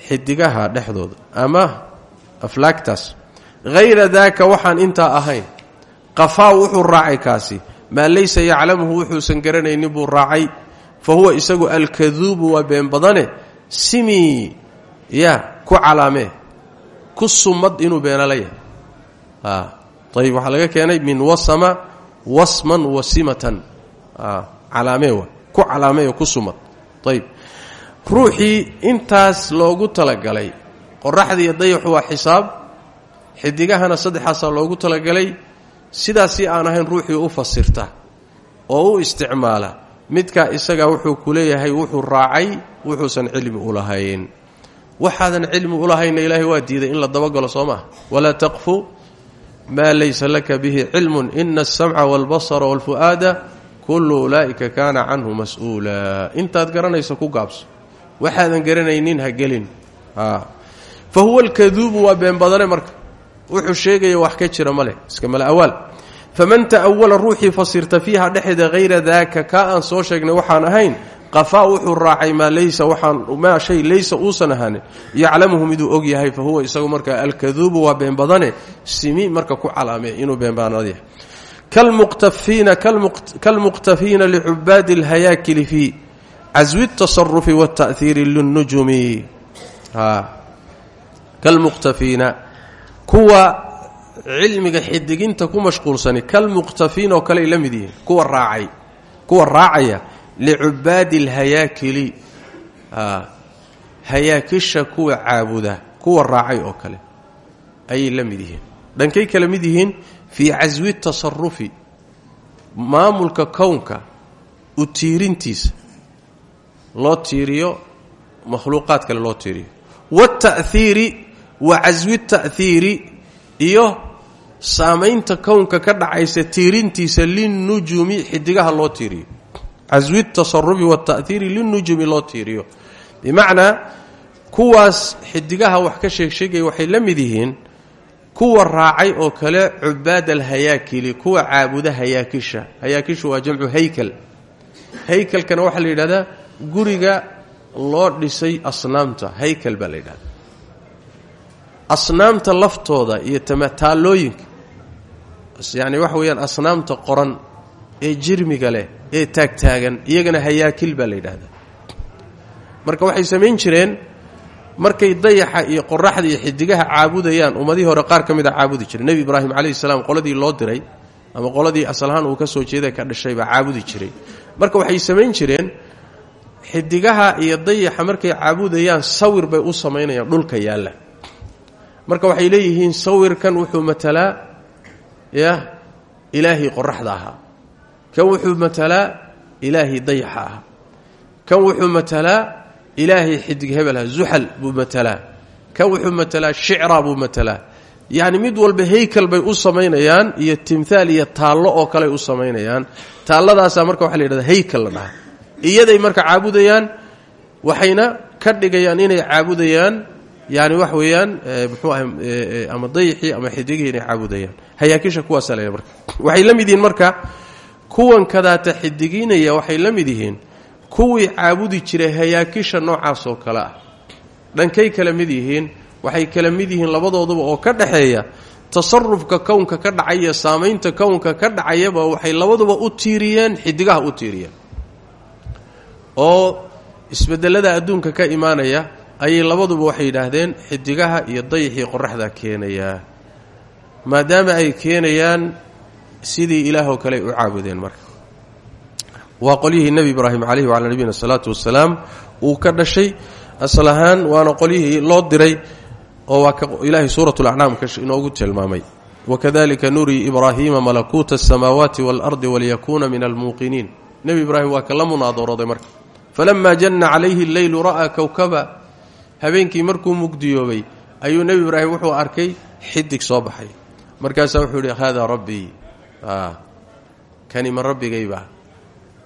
xidigaha dhexdooda ama aflaagtaas hayra daaka waxaan intaa ahayn qafaa wuxuu raacay kaasi maa laysa yaclamuhu wuxuusan garanaynin buu raacay fa huwa isagu alkaduubu waa been badane simi ya ku calaamee ku sumad inuu beenala yahay ayb waxaa laga keenay min wasama wasman wasimatan. Calaamee wa ku calaamee ku sumad. Ayb ruuxii intaas loogu talagalay qoraxdiiyo dayaxu waa xisaab. Xidigahana saddexaasaa loogu talagalay. Sidaasi aan ahayn ruuxii u fasirta oo u isticmaala. Midkaa isaga wuxuu ku leeyahay wuxuu raacay wuxuusan cilmi u lahayn. Waxaadan cilmi u lahayna ilaahay waa diiday in la dabagalo soo maha walaa taqfu maa laysa laka bihi cilmun ina alsamca waalbasara waalfu'aada kullu ulaa'ika kaana canhu mas'uula intaad garanayso ku gaabso waxaadan garanaynin ha gelin fa huwa alkaduubu waa been badane marka wuxuu sheegaya wax ka jira ma leh iska male awaal faman ta'awala ruuxii fasirta fiiha dhexeeda hayra daaka kaa aan soo sheegnay waxaan ahayn qafaa wuxuu raacay maa laysa waxaan maa shay laysa uusan ahaanin. Yaclamuhu miduu og yahay fa huwa isagu markaa alkaduubu waa been badane simi marka ku calaameey inuu beenbaanaad yahay. Kalmuqtafiina licubaadi alhayaakili fii caswi tasarufi wata'iiri linujumi kalmuqtafiina kuwa cilmiga xidiginta ku mashquulsani kalmuqtafiin oo kale ay kuwa raacay kuwa raacaya licubaadi alhayaakili hayaakisha kuwa caabuda kuwa raacay oo kale ayay la mid yihiin dhankay kala mid yihiin fii caswi tasarufi maamulka kownka u tiirintiisa loo tiiriyo makhluuqaad kale loo tiiriyo waata'hiiri wa caswi ta'hiiri iyo saamaynta kownka ka dhacaysa tiirintiisa linnujumi xidigaha loo tiiriyo caswi tasarufi waata'hiiri linnujumi loo tiiriyo. Bimacnaa kuwaas xidigaha wax ka sheegsheegaya waxay la mid yihiin kuwa raacay oo kale cubaad alhayaakili kuwa caabuda hayaakisha. Hayaakishu waa jamcu haykal. Haykalkana waxaa la yidhahdaa guriga loo dhisay asnaamta. Haykal baa la yidhahdaa. Asnaamta laftooda iyo tamataalooyinka yacni waxa weeyaan asnaamta qoran ee jirmiga leh ee taagtaagan iyagana hayaakil baa la yidhaahdaa. Marka waxay samayn jireen markay dayaxa iyo qoraxda iyo xidigaha caabudayaan ummadihii hore qaar ka mid caabudi jiray. Nebi ibraahim calayhi salaam qoladii loo diray ama qoladii asalahaan uu ka soo jeeda ka dhashay baa caabudi jiray. Marka waxay samayn jireen xidigaha iyo dayaxa markay caabudayaan sawir bay u samaynayaan dhulka yaalla. Marka waxay leeyihiin sawirkan wuxuu matalaa ya ilaahii qoraxda ahaa kan wuxuu matalaa ilaahii dayaxa ahaa kan wuxuu matalaa ilaahay xidig hebelha zuxal buu matalaa. Kan wuxuu matalaa shicra buu matalaa. Yacni mid walba haykal bay u samaynayaan iyo timhaal iyo taallo oo kaley u samaynayaan. Taalladaasaa marka waxa la yidhahda haykal dhaha iyaday marka caabudayaan waxayna ka dhigayaan inay caabudayaan. Yani wax weeyaan muxuu ahay ama dayixii ama xidigihii inay caabudayaan. Hayaakisha kuwaasaa la marka. Waxay la marka kuwan kadaata xidigiinaya waxay la mid yihiin kuwii caabudi jiray hayaakisha noocaas oo kale ah. Dhankay kala mid yihiin waxay kala mid yihiin labadooduba oo ka dhaxeeya tasarufka kownka ka dhacaya saamaynta kownka ka dhacayaba waxay labaduba u tiiriyeen xidigaha u tiiriyeen. Oo isbedelada adduunka ka imaanaya ayay labaduba waxay yidhaahdeen xidigaha iyo dayixii qoraxda keenayaa. Maadaama ay keenayaan sidii ilaahoo kale u caabudeen marka. Waa qolyihii nebi ibraahim calayhi wacalaa nabiyina salaatu wasalaam uu ka dhashay. Asal ahaan waana qolyihii loo diray oo waa ka ilaahay suurat lacnaam inoogu tilmaamay. Wakadalika nurii ibraahiima malakuuta asamaawaati waalardi waliyakuuna min almuuqiniin. Nebi ibraahim waa kala munaadarooday marka. Falamaa janna calayhi alleylu ra'aa kowkaba habeenkii markuu mugdiyoobay ayuu nebi ibraahim wuxuu arkay xidig soo baxay. Markaasaa wuxuu yidhi haadaa rabbii kani ma rabbigayba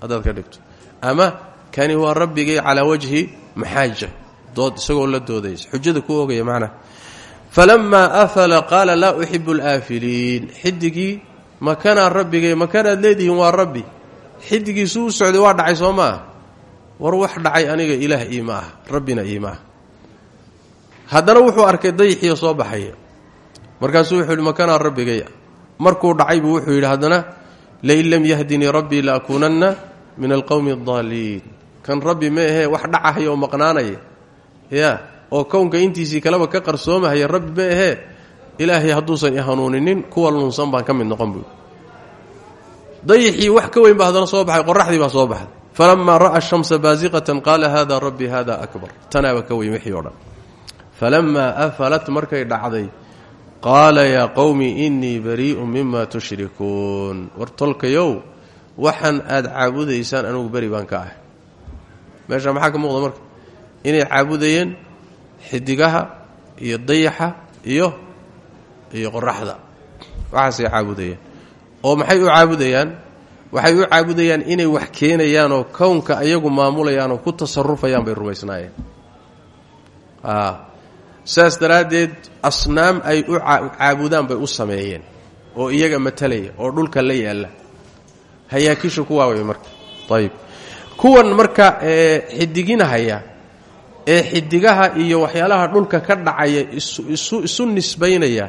haddaad ka dhigto. Ama kani waa rabbigay calaa wajhi maxaaja dood isagoo la doodaysa. Xujada ku ogaya macnaha falamaa afala qaala laa uxibu alaafiliin. Xidigii makanaa rabbigay makanaad leedihiin waa rabbi. Xidigiisu u socday waa dhacay soo war wax dhacay aniga ilaah iima ah rabbina iima ah wuxuu arkay dayixiyo soo baxaya. Markaasuu wuxuu yidhi makanaa rabbigay markuu dhacay buu wuxuu yidhi haddana lain lam yahdinii rabbii la akuunanna min alqowmi addaaliin kan rabbi ma ahee wax dhacahaya oo maqnaanaya ya oo kownka intiisii kaleba ka qarsoomahaya rabbi ma ahee ilaahay hadduusan i hanuuninin kuwa lunsan baan ka mid noqon buu dayixii wax ka weyn baa soo baxay qoraxdii baa soo baxday falamaa ra'a shamsa baasiqatan qaala hada rabbii hada akbar. Tanaaba ka weyn wixii afalat markay dhacday qaala yaa qowmi innii barii'un mima tushrikuun. War tolkayow waxaan aada caabudaysaan anugu beri baan ka ahay. Meesha maxaa ka muuqda marka? Inay caabudayeen xidigaha iyo dayaxa iyo iyo qoraxda waxaasay caabudayeen. Oo maxay u caabudayaan? Waxay u caabudayaan inay wax keenayaan oo kownka ayagu maamulayaan oo ku tasarufayaan bay rumaysnaayeen saas daraaddeed asnaam ay u caabudaan bay u sameeyeen oo iyaga matalaya oo dhulka la yaalla. Hayaakisha kuwaa way marka. Ayib kuwan marka ee xidiginahaya ee xidigaha iyo waxyaalaha dhulka ka dhacaya isu isu nisbaynaya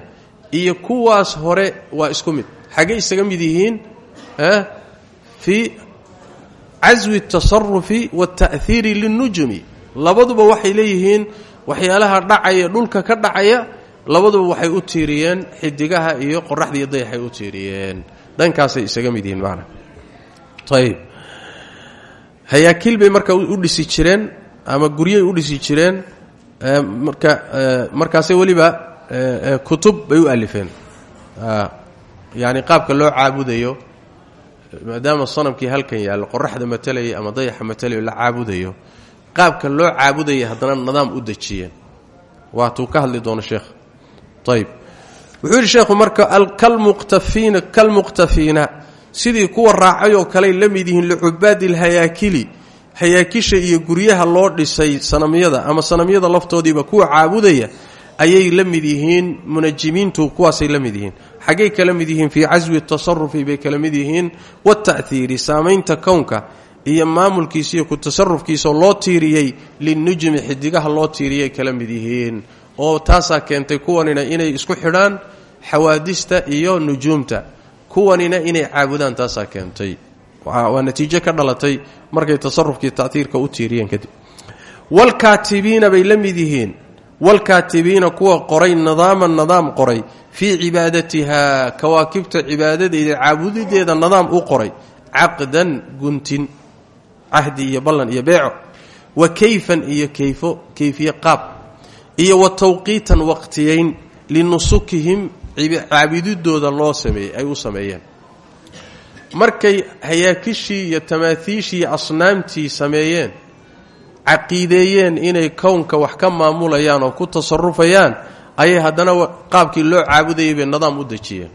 iyo kuwaas hore waa isku mid. Xaggey isaga mid yihiin? Fii caswi اtasarufi waاta'hiiri linnujumi labaduba waxay leeyihiin waxyaalaha dhacaya dhulka ka dhacaya labaduba waxay u tiiriyeen xidigaha iyo qoraxda iyo dayaxay u tiiriyeen. Dhankaasay isaga mid yihiin maana. Ayib hayaakil bay marka u dhisi jireen ama guryay u dhisi jireen marka markaasay weliba kutub bay u alifeen. Yacni qaabka loo caabudayo maadaama sanamkii halkan yaallo qoraxda matalaya ama dayaxa matalayo la caabudayo qaabka loo caabudaya haddana nidaam u dejiyeen. Waatuu ka hadli doono sheekh. Ayib wuxuu sheekhu marka kalmuqtafiina kalmuqtafiina sidii kuwa raacay oo kaley la mid yihiin licubaadi alhayaakili hayaakisha iyo guryaha loo dhisay sanamyada ama sanamyada laftoodiiba kuwa caabudaya ayay la mid yihiin munajimiintu kuwaasay la mid yihiin. Xaggay kala mid yihiin fii caswi tasarufi bay kala mid yihiin wata'hiiri saamaynta kownka iyo maamulkiisa iyo ku tasarufkiisaoo loo tiiriyey linnujmi xidigaha loo tiiriyay kala mid yihiin oo taasaa keentay kuwanina inay isku xidhaan xawaadista iyo nujuumta. Kuwanina inay caabudaan taasaa keentay. Waa natiijo ka dhalatay markay tasarufkii taiirka u tiiriyeen kadib. Wlkaatibiina bay la mid yihiin. Wlkaatibiina kuwa qoray nidaaman nidaam qoray. Fii cibaadatiha kawaakibta cibaadadeeda caabudideeda nidaam u qoray. Caqdan guntin cahdi iyo ballan iyo beeco wa kayfan iyo kayfo kayfiye qaab iyo wa tawqiitan waqtiyayn linusukihim caabudidooda loo sameeyey ay u sameeyeen. Markay hayaakishii iyo tamaatiishii iyo asnaamtii sameeyeen caqiideeyeen inay kownka wax ka maamulayaan oo ku tasarufayaan ayay haddana qaabkii loo caabudayay bay nidaam u dejiyeen.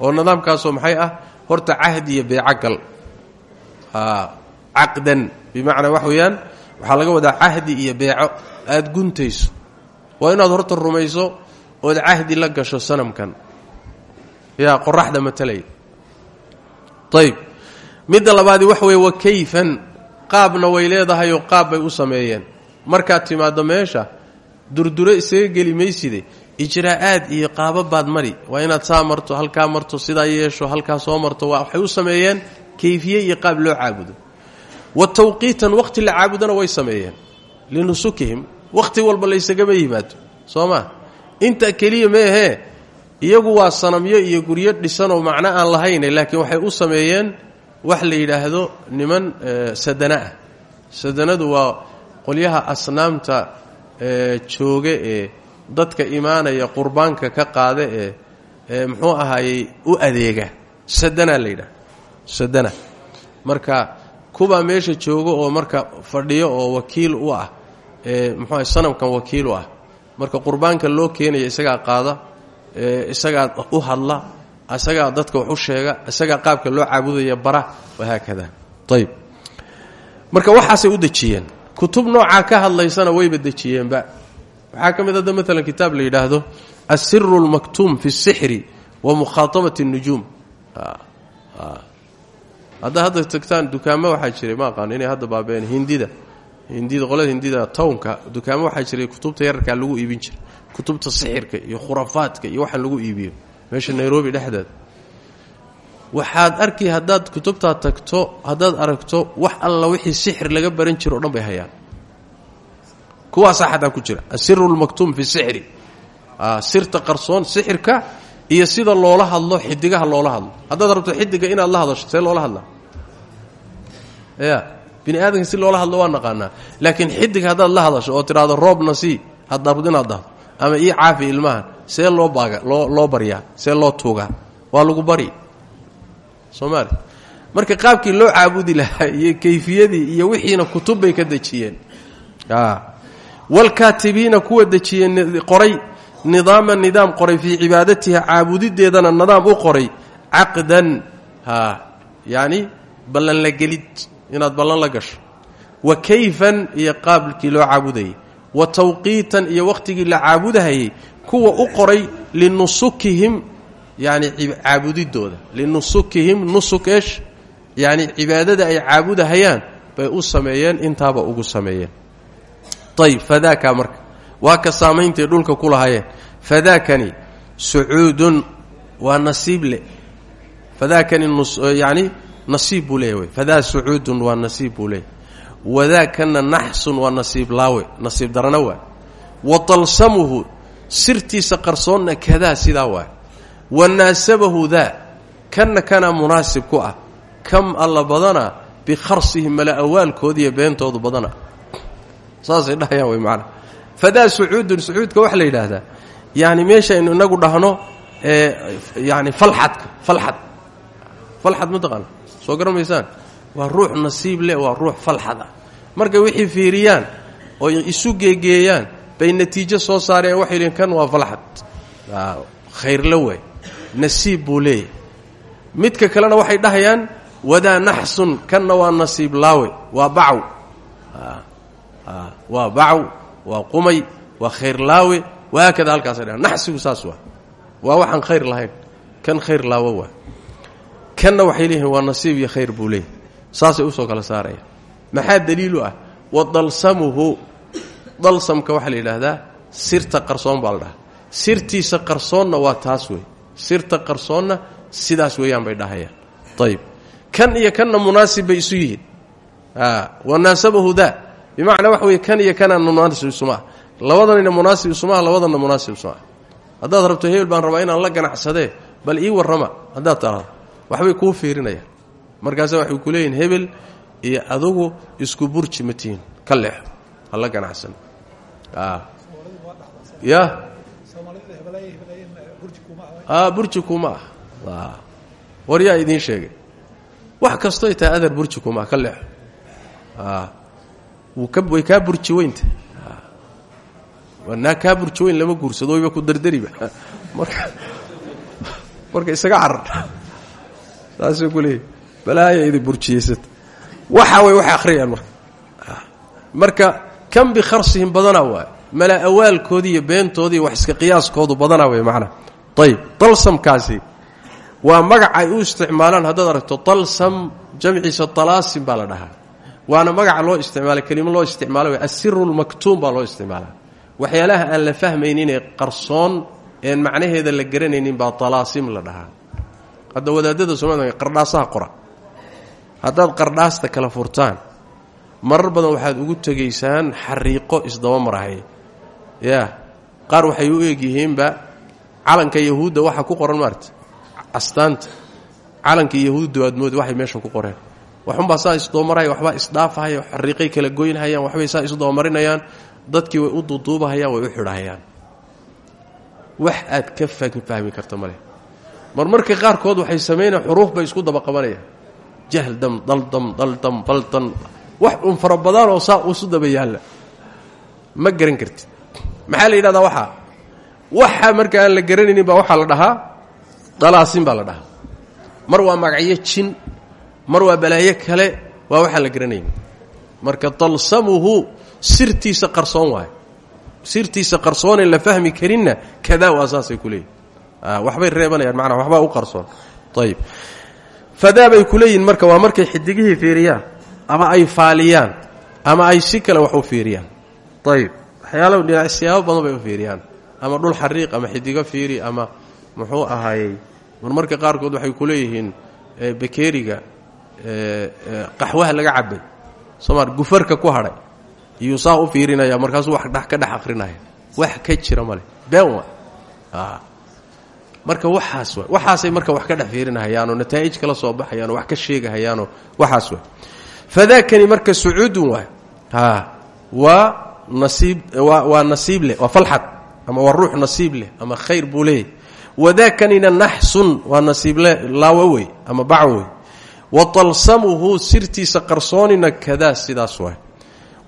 Oo nidaamkaasoo maxay ah? Horta cahdi iyo beeco gal caqdan. Bimacnaa wax weeyaan waxaa laga wadaa cahdi iyo beeco. Aada guntayso. Waa inaad horta rumayso ood cahdi la gasho sanamkan. Yaa qoraxda matalaya ayb midda labaadi wax weeye wa kayfan. Qaabna way leedahayoo qaab bay u sameeyeen. Markaad timaaddo meesha durduro isaga geli mayside. Ijraa'aad iyo qaaba baad mari. Waa inaad saa marto halkaa marto sidaa yeesho halkaa soo marto. Waa waxay u sameeyeen kayfiye iyo qaab loo caabudo wa tawqiitan waqti la caabudana way sameeyeen. Linusukihim wakhti walba laysagama yimaado. Soo maa inta keliya meehee iyagu waa sanamyo iyo guryo dhisanoo macno aan lahayne laakiin waxay u sameeyeen wax la yidhaahdo niman sadana. Ah sadanadu waa qolyaha asnaamta jooga ee dadka imaanaya qurbaanka ka qaada ee muxuu ahaayey u adeega. Sadana la yidhahdo sadana. Marka kubaa meesha joogo oo marka fadhiyo oo wakiil u ah ee muxuuaha sanamkan wakiil u ah marka qurbaanka loo keenaya isagaa qaada isagaa u hadla isagaa dadka wax u sheega isagaa qaabka loo caabudaya bara wahaakada ayb marka waxaasay u dejiyeen kutub noocaa ka hadlaysana wayba dejiyeenba waxaa ka mid hadda maalan kitaab la yidhaahdo asiru اlmaktuum fi الsixri wa mukhaaطabat الnujuum hadda hadda tagtaan dukaamo waxaa jiray ma aqaano inay hadda baabeen hindida. Hindida qolada hindida townka dukaamo waxaa jiray kutubta yararkaa lagu iibin jiray. Kutubta sixirka iyo khurafaadka iyo waxaan lagu iibiyo. Meesha nairobi dhexdeeda waxaad arki haddaad kutubtaa tagto haddaad aragto wax alla wixii sixir laga baran jiro o dhan bay hayaan. Kuwaasaa xataa ku jira. Asiru lmaktuum fi sixri sirta qarsoon sixirka iyo sida loola hadlo xidigaha loola hadlo. Haddaad rabto xidiga inaad la hadasho see loola hadlaa ya bini aadamka si loola hadlo waa naqaanaa. Laakiin xidig haddaad la hadasho oo tidhaahdo roobna sii haddaad inaad dahdo ama ii caafi ilmahan see loo baaga loo loo baryaa see loo tuugaa waa lagu bari. Soomaali marka qaabkii loo caabudi lahaa iyo kayfiyadii iyo wixiina kutub bay ka dejiyeen. Walkaatibiina kuwa dejiyeen qoray nidaama nidaam qoray fii cibaadatiha caabudideedana nidaam u qoray caqdan ha yacni ballan la gelid inaad ballan la gasho. Wa kayfan iyo qaabilkii loo caabudayay. Wa tawqiitan iyo wakhtigii la caabudahayay kuwa u qoray linusukihim yacni caabudidooda linusukihim nusuk eesh yacni cibaadada ay caabudahayaan bay u sameeyeen intaaba ugu sameeyeen. Ayb fadaaka marka waa ka saameyntay dhulka ku lahaayeen. Fadaakani sucuudun waa nasiib le. Fadaakani yani nasiib buu leeya wey. Fadaa sucuudun waa nasiib buu leeya wadaakana naxsun waa nasiib laawe nasiib darana waa. Wa talsamuhu sirtiisa qarsoonna kadaa sidaa waa. Wa naasabahu daa kanna kana munaasib ku ah. Kam alla badana bikharsihim mala awaalkoodiiyo beentoodu badana. Saasay dhahayaan way macana fadaa sucuudun sucuudka waxaa la yidhaahdaa yani meeshaynu inagu dhahno yani falxadka falxad falxad ma taqaana soo garan maysaan waa ruux nasiib leh waa ruux falxad ah markay wixii fiiriyaan oo isu geegeeyaan bay natiijo soo saareen waxay lihin kan waa falxad khayrla waay nasiib buu midka kalena waxay dhahayaan wadaa naxsun kanna waa nasiib laawe waa bacaw waa bacaw waa qumay waa khayr laawe wahaakada halkaasay dhahan naxsigu saas waa. Waa waxaan khayr lahayn. Kan khayr laawo waa. Kanna waxay leeyihiin waa nasiib iyo khayr buu leeyahy saasay u soo kala saarayaan. Maxaa daliilu ah? Wa dalsamuhu. Dalsamka waxaa la yidhaahdaa sirta qarsoon baa la dhahaa. Sirtiisa qarsoonna waa taas wey qarsoonna sidaas weeyaan bay iyo kanna munaasib isu yihiin. Wa naasabahu daa bimacnaa waxa weye kan iyo kanaan munaasib isumaah labadanina munaasib isumaah labadanna munaasib isumaah haddaad rabto hebel baan rabaa inaan la ganacsadee bal ii warrama haddaad taraado. Waxbay kuu fiirinayaan. Markaase waxay ku leeyihiin hebel iyo adugu isku burji ma tihiin ka leexo ha la ganacsan. Ya? Burji kuma ah war yaa sheegay. Wax kastoy tahay adar burji kuma ah way kaa burji weynta naa kaa burji weyn lama guursado wayba ku dardariba. Marka marka isaga carar. Saasuu ku leeyahy balaaya idi burjiyeysata waxa way waxay akhriyaan marka. Marka kan bikharsihim badanaa waay. Mala awaalkoodii iyo beentoodii wax iska qiyaaskoodu badanaa way macnaa. Ayib dalsamkaasi waa magac ay u isticmaalaan haddaad aragto dalsam jamciisa talaasim baa la dhahaa waana magaca loo isticmaalay kelimo loo isticmaala way asiru lmaktuum baa loo isticmaalaa. Waxyaalaha aan la fahmayninee qarsoon een macnaheeda la garanaynin baa talaasim la dhahaa. Hadda wadaadada soomaliya qardhaasaha qora haddaad qardhaasta kala furtaan marar badan waxaad ugu tegaysaan xariiqo isdaba marahaya yaa qaar waxay u egyihiinba calanka yahuudda waxa ku qoran maarata astaanta. Calanka yahuudda aadmood waxay meesha ku qoreen waxunbaa saa isdoomaraya waxbaa isdhaafahaya xariiqay kala goynhayaan waxbay saa isdoomarinayaan dadkii way u duuduubahayaan way u xidhahayaan. Wax aad ka fahmi karta maleh marmarka qaarkood waxay samaynayan xuruuf bay isku daba qabanayaan. Jahdam daldam daldam baldan wax un fara oo saa usu daba yaalla ma garan kartid. Maxaa la yidhahdaa waxa? Marka aan la garanaynin baa waxaa la dhahaa dalaasin baa la dhahaa. Mar waa magacyo jin mar waa balaayo kale waa waxaan la garanaynin marka dalsamuhu sirtiisa qarsoon waayo. Sirtiisa qarsoonen la fahmi karinna kadaa waa saasay ku waxbay reebanayaan manaa waxbaa u qarsoon. Ayib fadaa bay marka waa markay xidigihii fiiriyaan ama ay faaliyaan ama ay si kale fiiriyaan. Ayib waxyaala dhinac siyaabo badan bay fiiriyaan. Ama dhul xariiq ama xidigo fiiri ama muxuu ahaayey marmarka qaarkood waxay ku leeyihiin bakeeriga qaxwaha laga cabay soomar gufarka ku hadhay iyuu saa u fiirinaya markaasuu wax ka dhex akrinaya wax ka jira male been wa marka waxaas wa waxaasay marka wax ka dhex fiirinahayaanoo nataa'ij kala soo baxayaanoo wax ka sheegahayaanoo waxaas wa fadaakani marka sucuudun waay waa nasiib waa nasiib leh waa falxad ama waa ruux nasiib leh ama khayr buu leeyahy wadaakanina naxsun waa nasiible laawo wey ama baco wey wa talsamuhu sirtiisa qarsoonina kadaa sidaas waay.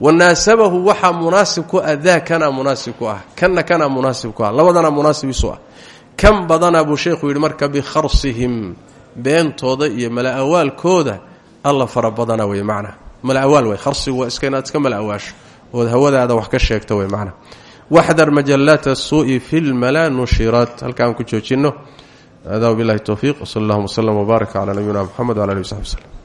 Wanaasabahu waxaa munaasib ku ah daa kanaa munaasib ku ah kanna kanaa munaasib ku ah labadana munaasib isu ah. Kan badanaa buu sheekhu yidhi marka bikharsihim beentooda iyo mala-awaalkooda alla fara badana wey macnaa. Mala-awaal wey kharsigu waa iska inaad iska mala-awaasho ood hawadaada wax ka sheegto wey macnaa. Waxdar majalaata suu'i fi lmala nushiraat halkaan ku joojinno adaa bilahi towfiiq wsal allahuma wslm wbaarak calaa nabiyina mxamed wala alih w saxbi wslem